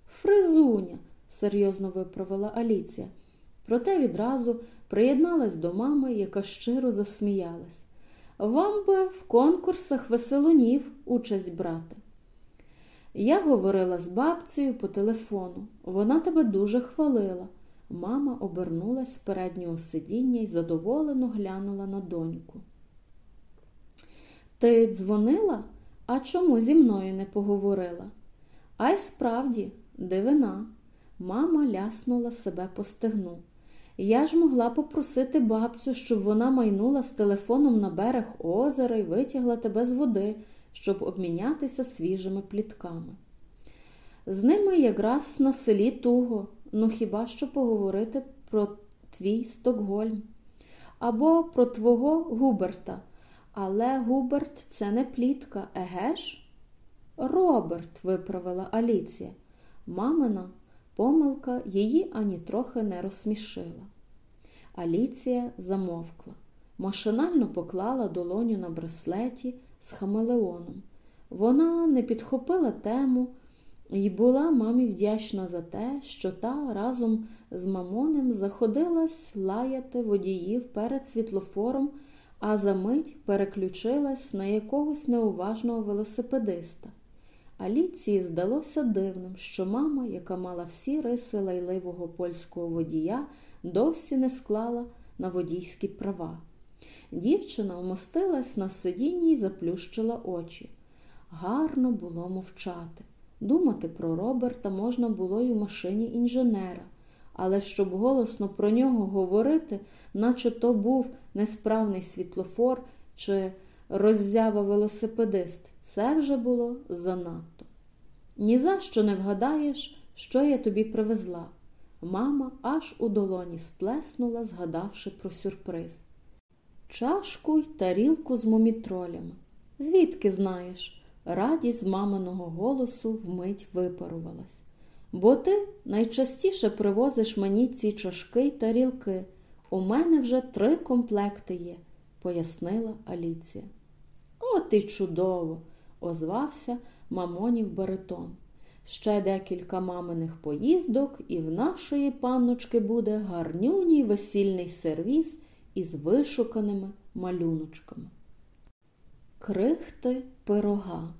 Фризуня, серйозно виправила Аліція. Проте відразу приєдналась до мами, яка щиро засміялась. Вам би в конкурсах веселунів участь брати. Я говорила з бабцею по телефону. Вона тебе дуже хвалила. Мама обернулась з переднього сидіння і задоволено глянула на доньку. Ти дзвонила? А чому зі мною не поговорила? А й справді, дивина. Мама ляснула себе по стегну. Я ж могла попросити бабцю, щоб вона майнула з телефоном на берег озера і витягла тебе з води, щоб обмінятися свіжими плітками. З ними якраз на селі туго, ну хіба що поговорити про твій Стокгольм або про твого Губерта. Але Губерт це не плітка, еге ж? Роберт, виправила Аліція. Мамина Помилка її ані трохи не розсмішила. Аліція замовкла, машинально поклала долоню на браслеті з хамелеоном. Вона не підхопила тему, І була мамі вдячна за те, що та разом з мамонем заходилась лаяти водіїв перед світлофором, а за мить переключилась на якогось неуважного велосипедиста. Аліції здалося дивним, що мама, яка мала всі риси лайливого польського водія, досі не склала на водійські права. Дівчина вмостилась на сидінні і заплющила очі. Гарно було мовчати. Думати про Роберта можна було й у машині інженера, але щоб голосно про нього говорити, наче то був несправний світлофор чи роззява велосипедист, це вже було занадто. Ні за що не вгадаєш, що я тобі привезла. Мама аж у долоні сплеснула, згадавши про сюрприз. Чашку й тарілку з мумітролями. Звідки знаєш? Радість з маминого голосу вмить випарувалась. Бо ти найчастіше привозиш мені ці чашки й тарілки. У мене вже три комплекти є, пояснила Аліція. От і чудово! озвався мамонів баритон. Ще декілька маминих поїздок, і в нашої панночки буде гарнюній весільний сервіз із вишуканими малюночками. Крихти пирога.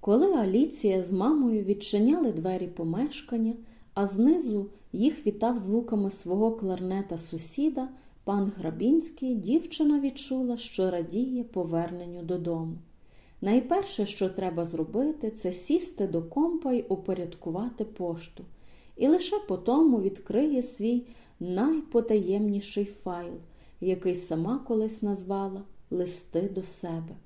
Коли Аліція з мамою відчиняли двері помешкання, а знизу їх вітав звуками свого кларнета сусіда, пан Грабінський, дівчина відчула, що радіє поверненню додому. Найперше, що треба зробити, це сісти до компа й упорядкувати пошту, і лише потому відкриє свій найпотаємніший файл, який сама колись назвала Листи до себе.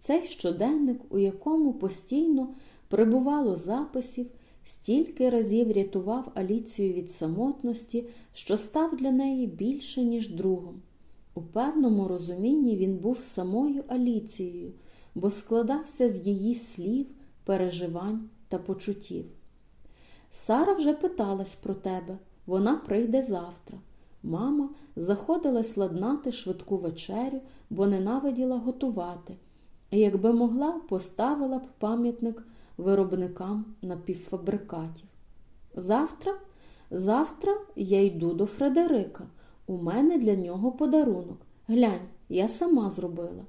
Цей щоденник, у якому постійно прибувало записів, стільки разів рятував Аліцію від самотності, що став для неї більше, ніж другом. У певному розумінні він був самою Аліцією, бо складався з її слів, переживань та почуттів. Сара вже питалась про тебе, вона прийде завтра. Мама заходилась ладнати швидку вечерю, бо ненавиділа готувати якби могла, поставила б пам'ятник виробникам напівфабрикатів. Завтра, завтра я йду до Фредерика. У мене для нього подарунок. Глянь, я сама зробила.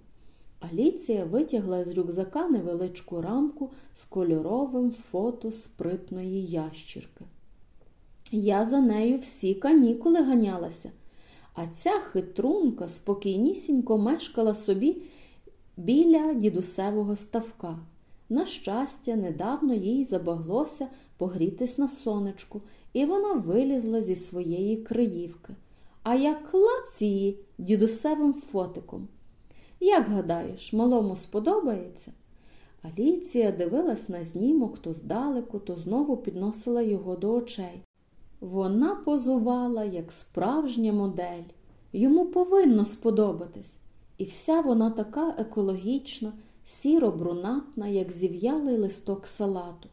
Аліція витягла з рюкзака невеличку рамку з кольоровим фото спритної ящірки. Я за нею всі канікули ганялася, а ця хитрунка спокійнісінько мешкала собі біля дідусевого ставка. На щастя, недавно їй забаглося погрітись на сонечку, і вона вилізла зі своєї криївки. А я клац її дідусевим фотиком. Як гадаєш, малому сподобається? Аліція дивилась на знімок то здалеку, то знову підносила його до очей. Вона позувала, як справжня модель. Йому повинно сподобатись. І вся вона така екологічна, сіро-брунатна, як зів'ялий листок салату.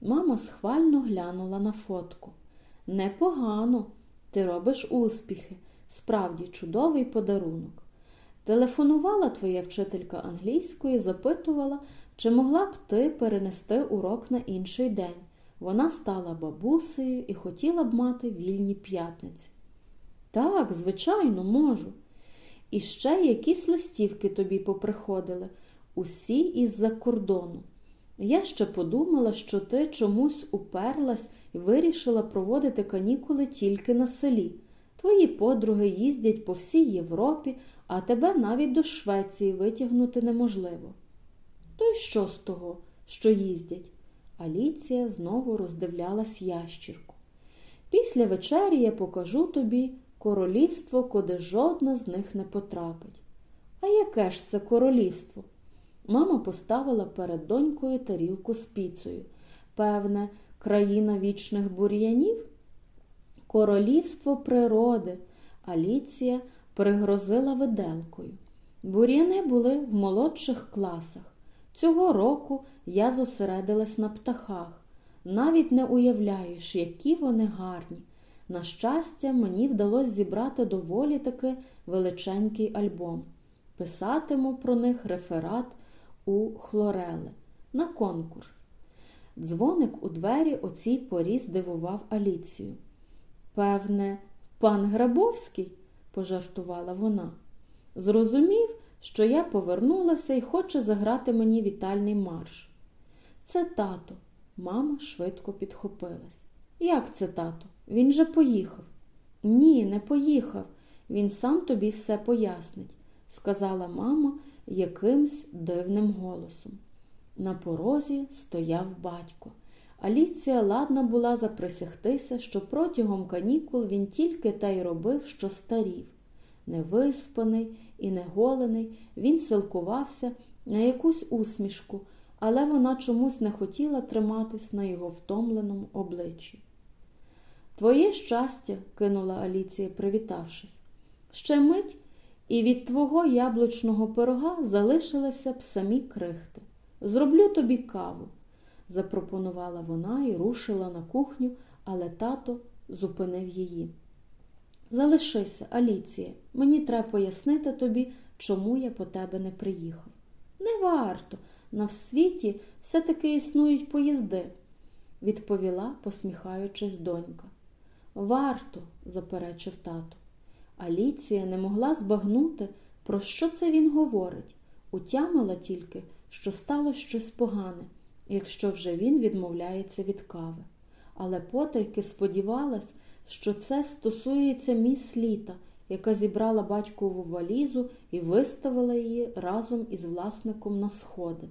Мама схвально глянула на фотку. Непогано, ти робиш успіхи, справді чудовий подарунок. Телефонувала твоя вчителька англійської, запитувала, чи могла б ти перенести урок на інший день. Вона стала бабусею і хотіла б мати вільні п'ятниці. Так, звичайно, можу. І ще якісь листівки тобі поприходили, усі із-за кордону. Я ще подумала, що ти чомусь уперлась і вирішила проводити канікули тільки на селі. Твої подруги їздять по всій Європі, а тебе навіть до Швеції витягнути неможливо. То й що з того, що їздять? Аліція знову роздивлялась ящірку. Після вечері я покажу тобі королівство, куди жодна з них не потрапить. А яке ж це королівство? Мама поставила перед донькою тарілку з піцею. Певне, країна вічних бур'янів? Королівство природи. Аліція пригрозила виделкою. Бур'яни були в молодших класах. Цього року я зосередилась на птахах. Навіть не уявляєш, які вони гарні. На щастя, мені вдалося зібрати доволі таки величенький альбом. Писатиму про них реферат у хлорели на конкурс. Дзвоник у двері о цій порі здивував Аліцію. Певне, пан Грабовський, пожартувала вона. Зрозумів, що я повернулася і хоче заграти мені вітальний марш. Це тато, мама швидко підхопилась. Як це тато? Він же поїхав. Ні, не поїхав. Він сам тобі все пояснить, сказала мама якимсь дивним голосом. На порозі стояв батько. Аліція ладна була заприсягтися, що протягом канікул він тільки та й робив, що старів. Невиспаний і неголений, він силкувався на якусь усмішку, але вона чомусь не хотіла триматись на його втомленому обличчі. Твоє щастя, кинула Аліція, привітавшись. Ще мить, і від твого яблучного пирога залишилися б самі крихти. Зроблю тобі каву, запропонувала вона і рушила на кухню, але тато зупинив її. Залишися, Аліція, мені треба пояснити тобі, чому я по тебе не приїхав. Не варто, на світі все-таки існують поїзди, відповіла, посміхаючись, донька. Варто, заперечив тато. Аліція не могла збагнути, про що це він говорить, утямила тільки, що стало щось погане, якщо вже він відмовляється від кави. Але потайки сподівалась, що це стосується міс літа, яка зібрала батькову валізу і виставила її разом із власником на сходи.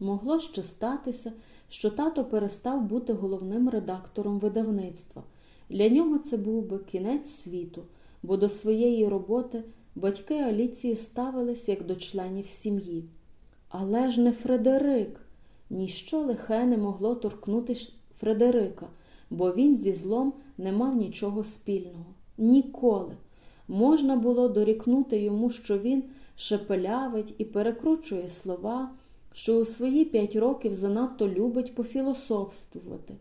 Могло ще статися, що тато перестав бути головним редактором видавництва. Для нього це був би кінець світу, бо до своєї роботи батьки Аліції ставились як до членів сім'ї. Але ж не Фредерик. Ніщо лихе не могло торкнути Фредерика, бо він зі злом не мав нічого спільного. Ніколи. Можна було дорікнути йому, що він шепелявить і перекручує слова, що у свої п'ять років занадто любить пофілософствувати.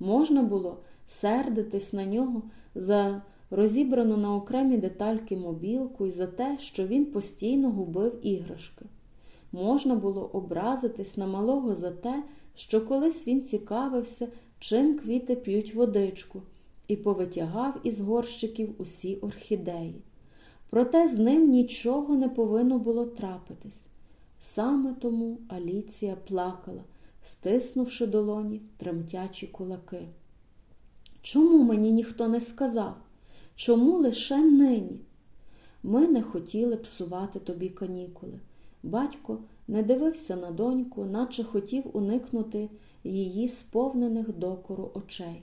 Можна було сердитись на нього за розібрану на окремі детальки мобілку і за те, що він постійно губив іграшки. Можна було образитись на малого за те, що колись він цікавився, чим квіти п'ють водичку, і повитягав із горщиків усі орхідеї. Проте з ним нічого не повинно було трапитись. Саме тому Аліція плакала, стиснувши долоні в тремтячі кулаки. Чому мені ніхто не сказав? Чому лише нині? Ми не хотіли псувати тобі канікули. Батько не дивився на доньку, наче хотів уникнути її сповнених докору очей.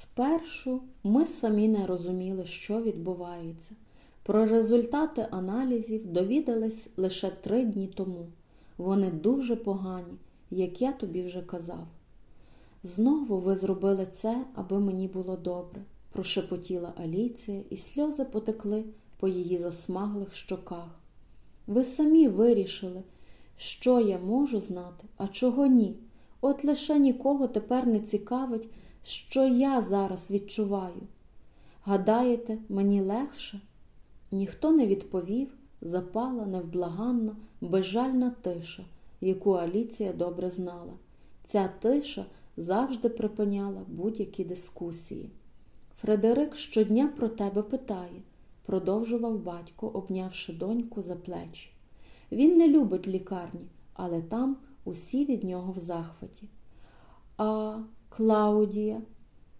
Спершу ми самі не розуміли, що відбувається. Про результати аналізів довідались лише три дні тому. Вони дуже погані, як я тобі вже казав. Знову ви зробили це, аби мені було добре, прошепотіла Аліція, і сльози потекли по її засмаглих щоках. Ви самі вирішили, що я можу знати, а чого ні. От лише нікого тепер не цікавить, що я зараз відчуваю. Гадаєте, мені легше? Ніхто не відповів, запала невблаганна, безжальна тиша, яку Аліція добре знала. Ця тиша завжди припиняла будь-які дискусії. Фредерик щодня про тебе питає, продовжував батько, обнявши доньку за плечі. Він не любить лікарні, але там усі від нього в захваті. А Клаудія,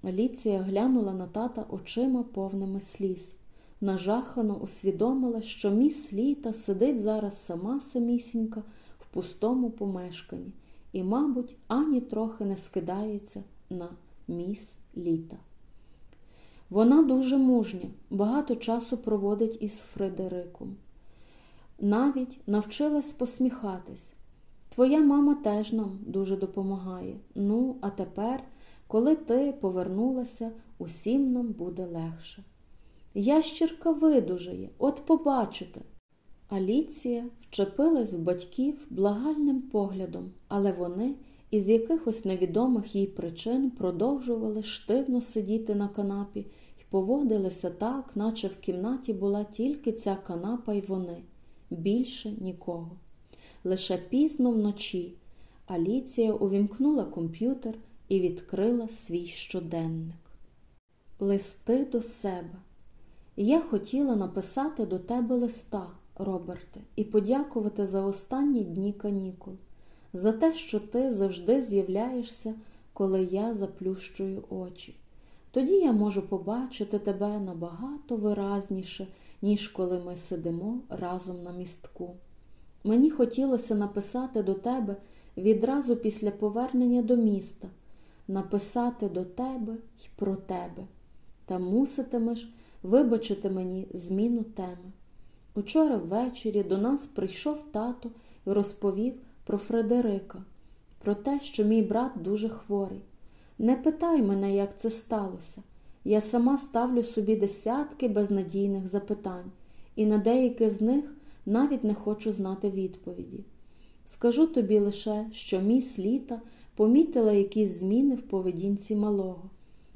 Аліція глянула на тата очима повними сліз. Нажахано усвідомила, що міс літа сидить зараз сама самісінька в пустому помешканні і, мабуть, ані трохи не скидається на міс літа. Вона дуже мужня, багато часу проводить із Фредериком. Навіть навчилась посміхатись. Твоя мама теж нам дуже допомагає. Ну, а тепер, коли ти повернулася, усім нам буде легше. Ящірка видужає, от побачите. Аліція вчепилась в батьків благальним поглядом, але вони із якихось невідомих їй причин продовжували штивно сидіти на канапі і поводилися так, наче в кімнаті була тільки ця канапа й вони, більше нікого. Лише пізно вночі Аліція увімкнула комп'ютер і відкрила свій щоденник. Листи до себе. Я хотіла написати до тебе листа, Роберте, і подякувати за останні дні канікул, за те, що ти завжди з'являєшся, коли я заплющую очі. Тоді я можу побачити тебе набагато виразніше, ніж коли ми сидимо разом на містку. Мені хотілося написати до тебе відразу після повернення до міста, написати до тебе й про тебе, та муситимеш вибачити мені зміну теми. Учора ввечері до нас прийшов тато і розповів про Фредерика, про те, що мій брат дуже хворий. Не питай мене, як це сталося. Я сама ставлю собі десятки безнадійних запитань, і на деякі з них навіть не хочу знати відповіді. Скажу тобі лише, що міс літа помітила якісь зміни в поведінці малого,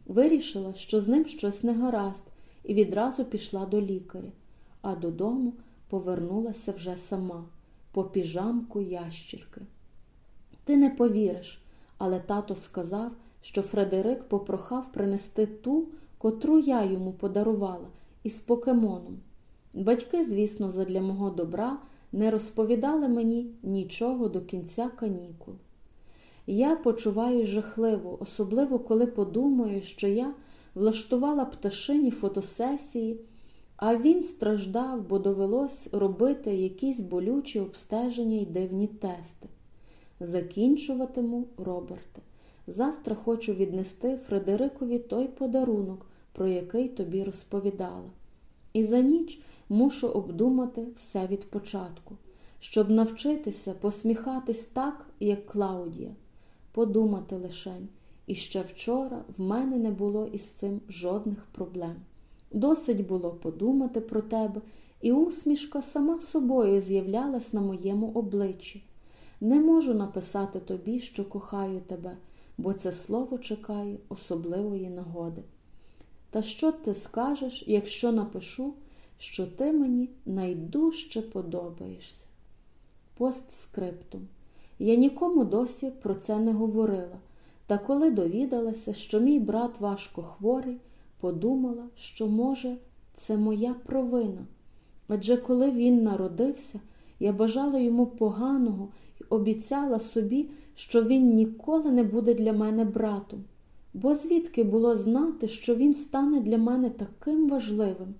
вирішила, що з ним щось не гаразд, і відразу пішла до лікаря, а додому повернулася вже сама, по піжамку ящірки. Ти не повіриш, але тато сказав, що Фредерик попрохав принести ту, котру я йому подарувала, із покемоном. Батьки, звісно, задля мого добра не розповідали мені нічого до кінця канікул. Я почуваю жахливо, особливо коли подумаю, що я влаштувала пташині фотосесії, а він страждав, бо довелось робити якісь болючі обстеження й дивні тести. Закінчуватиму, Роберте. Завтра хочу віднести Фредерикові той подарунок, про який тобі розповідала. І за ніч мушу обдумати все від початку, щоб навчитися посміхатись так, як Клаудія, подумати лишень. І ще вчора в мене не було із цим жодних проблем. Досить було подумати про тебе, і усмішка сама собою з'являлась на моєму обличчі. Не можу написати тобі, що кохаю тебе, бо це слово чекає особливої нагоди. Та що ти скажеш, якщо напишу, що ти мені найдужче подобаєшся? Постскриптум. Я нікому досі про це не говорила, та коли довідалася, що мій брат важко хворий, подумала, що, може, це моя провина. Адже коли він народився, я бажала йому поганого і обіцяла собі, що він ніколи не буде для мене братом, бо звідки було знати, що він стане для мене таким важливим?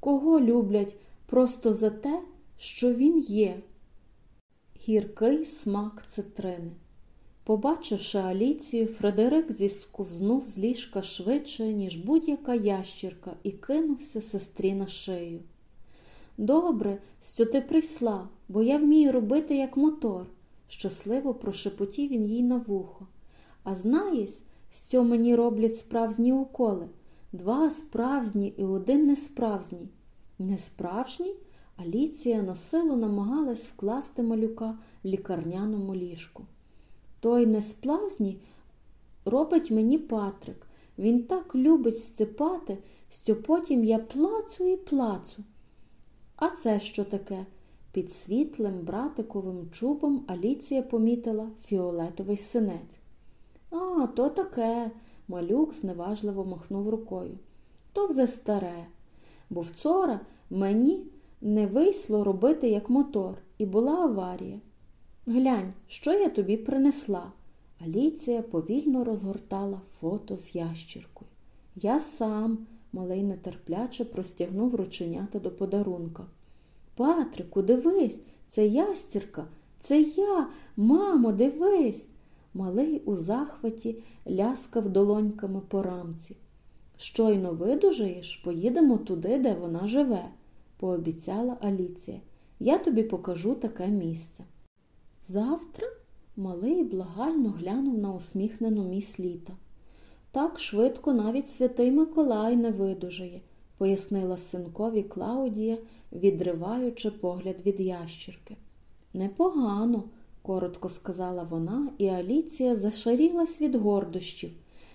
Кого люблять просто за те, що він є? Гіркий смак цитрини. Побачивши Аліцію, Фредерик зісковзнув з ліжка швидше, ніж будь-яка ящірка, і кинувся сестрі на шию. Добре, що ти прийшла, бо я вмію робити як мотор, щасливо прошепотів він їй на вухо. А знаєш, що мені роблять справжні уколи? Два справжні і один несправжній. Несправжній? Аліція на силу намагалась вкласти малюка в лікарняному ліжку. Той несплазній робить мені Патрик. Він так любить сципати, що потім я плацу і плацу. А це що таке? Під світлим братиковим чубом Аліція помітила фіолетовий синець. А, то таке, малюк зневажливо махнув рукою. То вже старе, бо вчора мені не вийшло робити як мотор, і була аварія. Глянь, що я тобі принесла. Аліція повільно розгортала фото з ящіркою. Я сам, малий нетерпляче простягнув рученята до подарунка. Патрику, дивись, це ястірка, це я, мамо, дивись. Малий у захваті ляскав долоньками по рамці. Щойно видужаєш, поїдемо туди, де вона живе, пообіцяла Аліція. Я тобі покажу таке місце. Завтра малий благально глянув на усміхнену міс літа. Так швидко навіть святий Миколай не видужає, пояснила синкові Клаудія, відриваючи погляд від ящірки. Непогано, коротко сказала вона, і Аліція зашарілась від гордощів.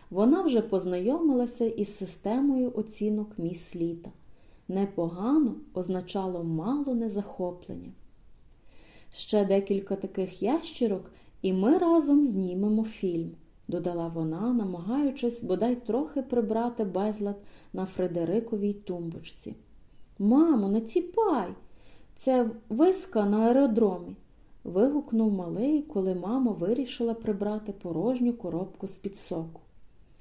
Вона вже познайомилася із системою оцінок міс літа. Непогано означало мало незахоплення. Ще декілька таких ящірок, і ми разом знімемо фільм, додала вона, намагаючись бодай трохи прибрати безлад на Фредериковій тумбочці. Мамо, не ціпай! Це виска на аеродромі. вигукнув малий, коли мама вирішила прибрати порожню коробку з під соку.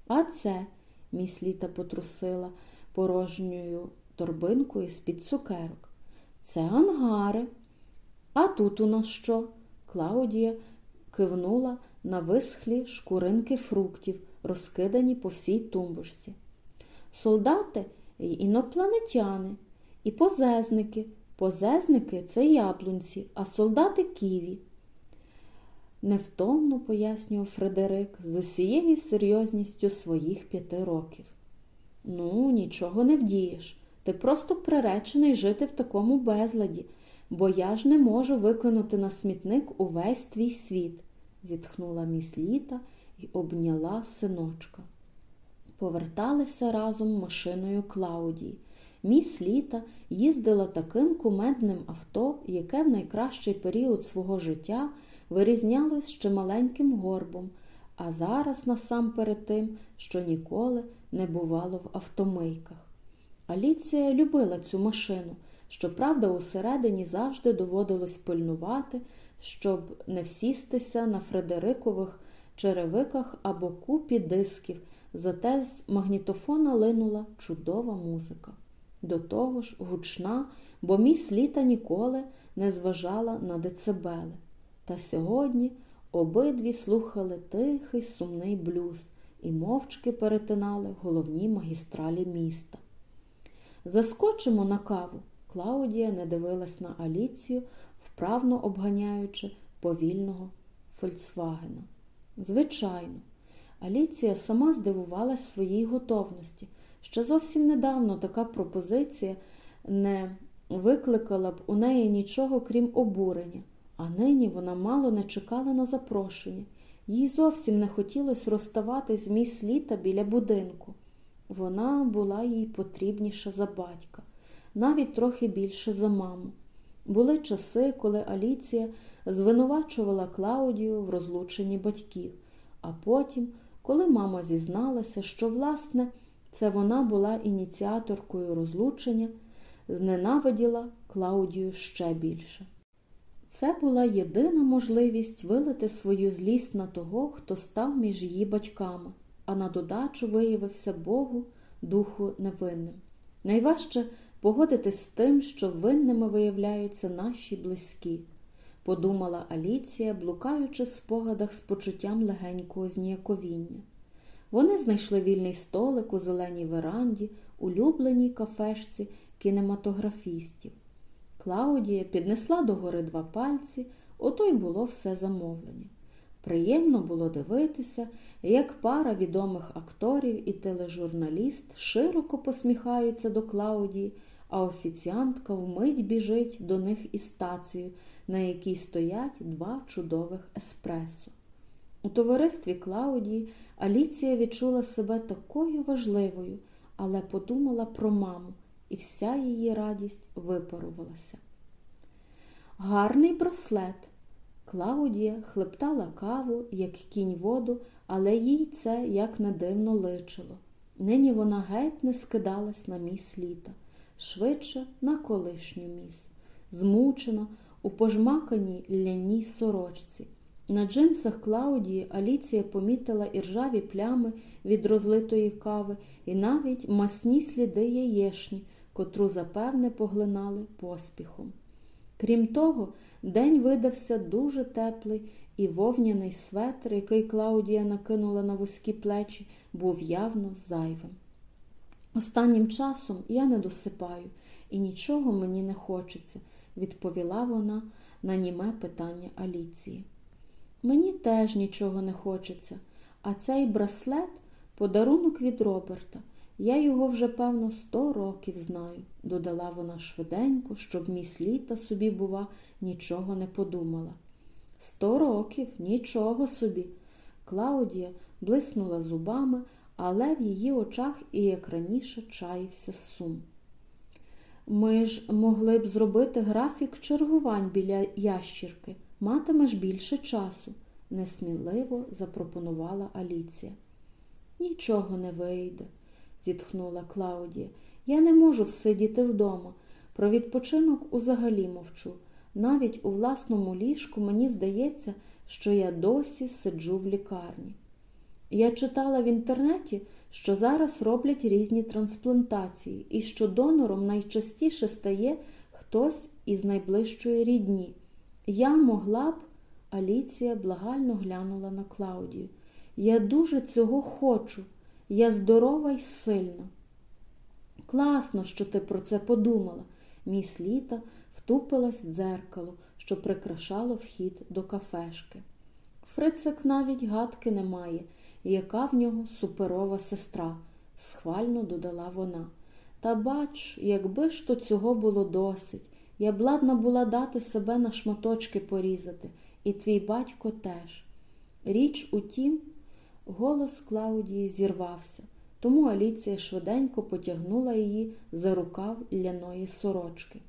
А це, міс літа потрусила порожньою торбинкою з під цукерок. Це ангари. А тут у нас що? Клаудія кивнула на висхлі шкуринки фруктів, розкидані по всій тумбочці. Солдати й інопланетяни, і позезники. Позезники це яблунці, а солдати ківі. Невтомно пояснював Фредерик з усією серйозністю своїх п'яти років. Ну, нічого не вдієш. Ти просто приречений жити в такому безладі, бо я ж не можу викинути на смітник увесь твій світ, зітхнула міс літа і обняла синочка. Поверталися разом машиною Клаудії. Міс літа їздила таким кумедним авто, яке в найкращий період свого життя вирізнялось ще маленьким горбом, а зараз насамперед тим, що ніколи не бувало в автомийках. Аліція любила цю машину, щоправда, усередині завжди доводилось пильнувати, щоб не всістися на Фредерикових черевиках або купі дисків, зате з магнітофона линула чудова музика. До того ж, гучна, бо міс літа ніколи не зважала на децибели. Та сьогодні обидві слухали тихий сумний блюз і мовчки перетинали головні магістралі міста. Заскочимо на каву. Клаудія не дивилась на Аліцію, вправно обганяючи повільного Фольксвагена. Звичайно, Аліція сама здивувалась своїй готовності. Ще зовсім недавно така пропозиція не викликала б у неї нічого, крім обурення, а нині вона мало не чекала на запрошення. Їй зовсім не хотілося розставатись з міс літа біля будинку. Вона була їй потрібніша за батька, навіть трохи більше за маму. Були часи, коли Аліція звинувачувала Клаудію в розлученні батьків, а потім, коли мама зізналася, що, власне, це вона була ініціаторкою розлучення, зненавиділа Клаудію ще більше. Це була єдина можливість вилити свою злість на того, хто став між її батьками, а на додачу виявився Богу духу невинним. Найважче погодитись з тим, що винними виявляються наші близькі, подумала Аліція, блукаючи в спогадах з почуттям легенького зніяковіння. Вони знайшли вільний столик у зеленій веранді, улюбленій кафешці кінематографістів. Клаудія піднесла догори два пальці, ото й було все замовлення. Приємно було дивитися, як пара відомих акторів і тележурналіст широко посміхаються до Клаудії, а офіціантка вмить біжить до них із стацією, на якій стоять два чудових еспресо. У товаристві Клаудії Аліція відчула себе такою важливою, але подумала про маму, і вся її радість випарувалася. Гарний браслет. Клаудія хлептала каву, як кінь воду, але їй це, як не дивно, личило. Нині вона геть не скидалась на міс літа, швидше на колишню міс, змучена у пожмаканій ляній сорочці. На джинсах Клаудії Аліція помітила іржаві плями від розлитої кави і навіть масні сліди яєшні, котру запевне поглинали поспіхом. Крім того, день видався дуже теплий, і вовняний светр, який Клаудія накинула на вузькі плечі, був явно зайвим. Останнім часом я не досипаю і нічого мені не хочеться, відповіла вона на німе питання Аліції. Мені теж нічого не хочеться, а цей браслет подарунок від Роберта. Я його вже, певно, сто років знаю, додала вона швиденько, щоб міс літа собі, бува, нічого не подумала. Сто років, нічого собі. Клаудія блиснула зубами, але в її очах і як раніше чаївся сум. Ми ж могли б зробити графік чергувань біля ящірки матимеш більше часу, несміливо запропонувала Аліція. Нічого не вийде, зітхнула Клаудія. Я не можу всидіти вдома. Про відпочинок узагалі мовчу. Навіть у власному ліжку мені здається, що я досі сиджу в лікарні. Я читала в інтернеті, що зараз роблять різні трансплантації і що донором найчастіше стає хтось із найближчої рідні. Я могла б, Аліція благально глянула на Клаудію. Я дуже цього хочу. Я здорова й сильна. Класно, що ти про це подумала. Міс Літа втупилась в дзеркало, що прикрашало вхід до кафешки. Фрицик навіть гадки не має, яка в нього суперова сестра, схвально додала вона. Та бач, якби ж то цього було досить, я б ладна була дати себе на шматочки порізати, і твій батько теж. Річ у тім, голос Клаудії зірвався, тому Аліція швиденько потягнула її за рукав ляної сорочки.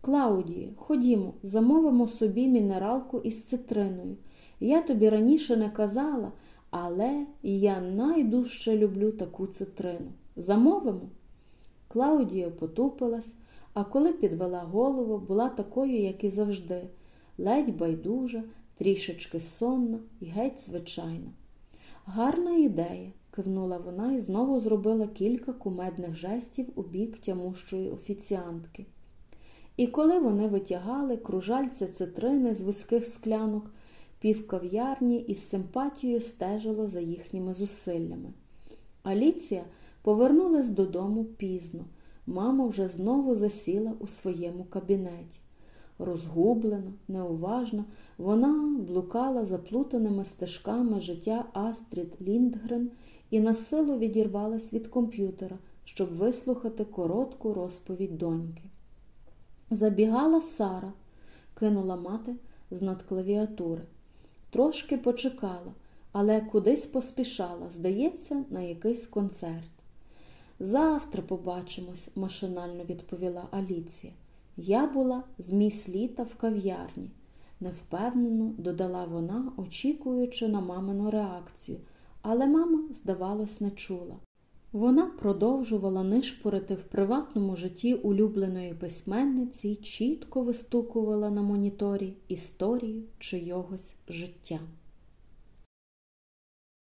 Клаудії, ходімо, замовимо собі мінералку із цитриною. Я тобі раніше не казала, але я найдужче люблю таку цитрину. Замовимо? Клаудія потупилась, а коли підвела голову, була такою, як і завжди, ледь байдужа, трішечки сонна і геть звичайна. Гарна ідея, кивнула вона і знову зробила кілька кумедних жестів у бік тямущої офіціантки. І коли вони витягали кружальця цитрини з вузьких склянок, півкав'ярні із симпатією стежило за їхніми зусиллями. Аліція повернулась додому пізно. Мама вже знову засіла у своєму кабінеті. Розгублена, неуважна, вона блукала заплутаними стежками життя Астрід Ліндгрен і на силу відірвалась від комп'ютера, щоб вислухати коротку розповідь доньки. Забігала Сара, кинула мати з над клавіатури. Трошки почекала, але кудись поспішала, здається, на якийсь концерт. Завтра побачимось, машинально відповіла Аліція. Я була з міс літа в кав'ярні, невпевнено додала вона, очікуючи на мамину реакцію, але мама, здавалось, не чула. Вона продовжувала нишпорити в приватному житті улюбленої письменниці чітко вистукувала на моніторі історію чийогось життя.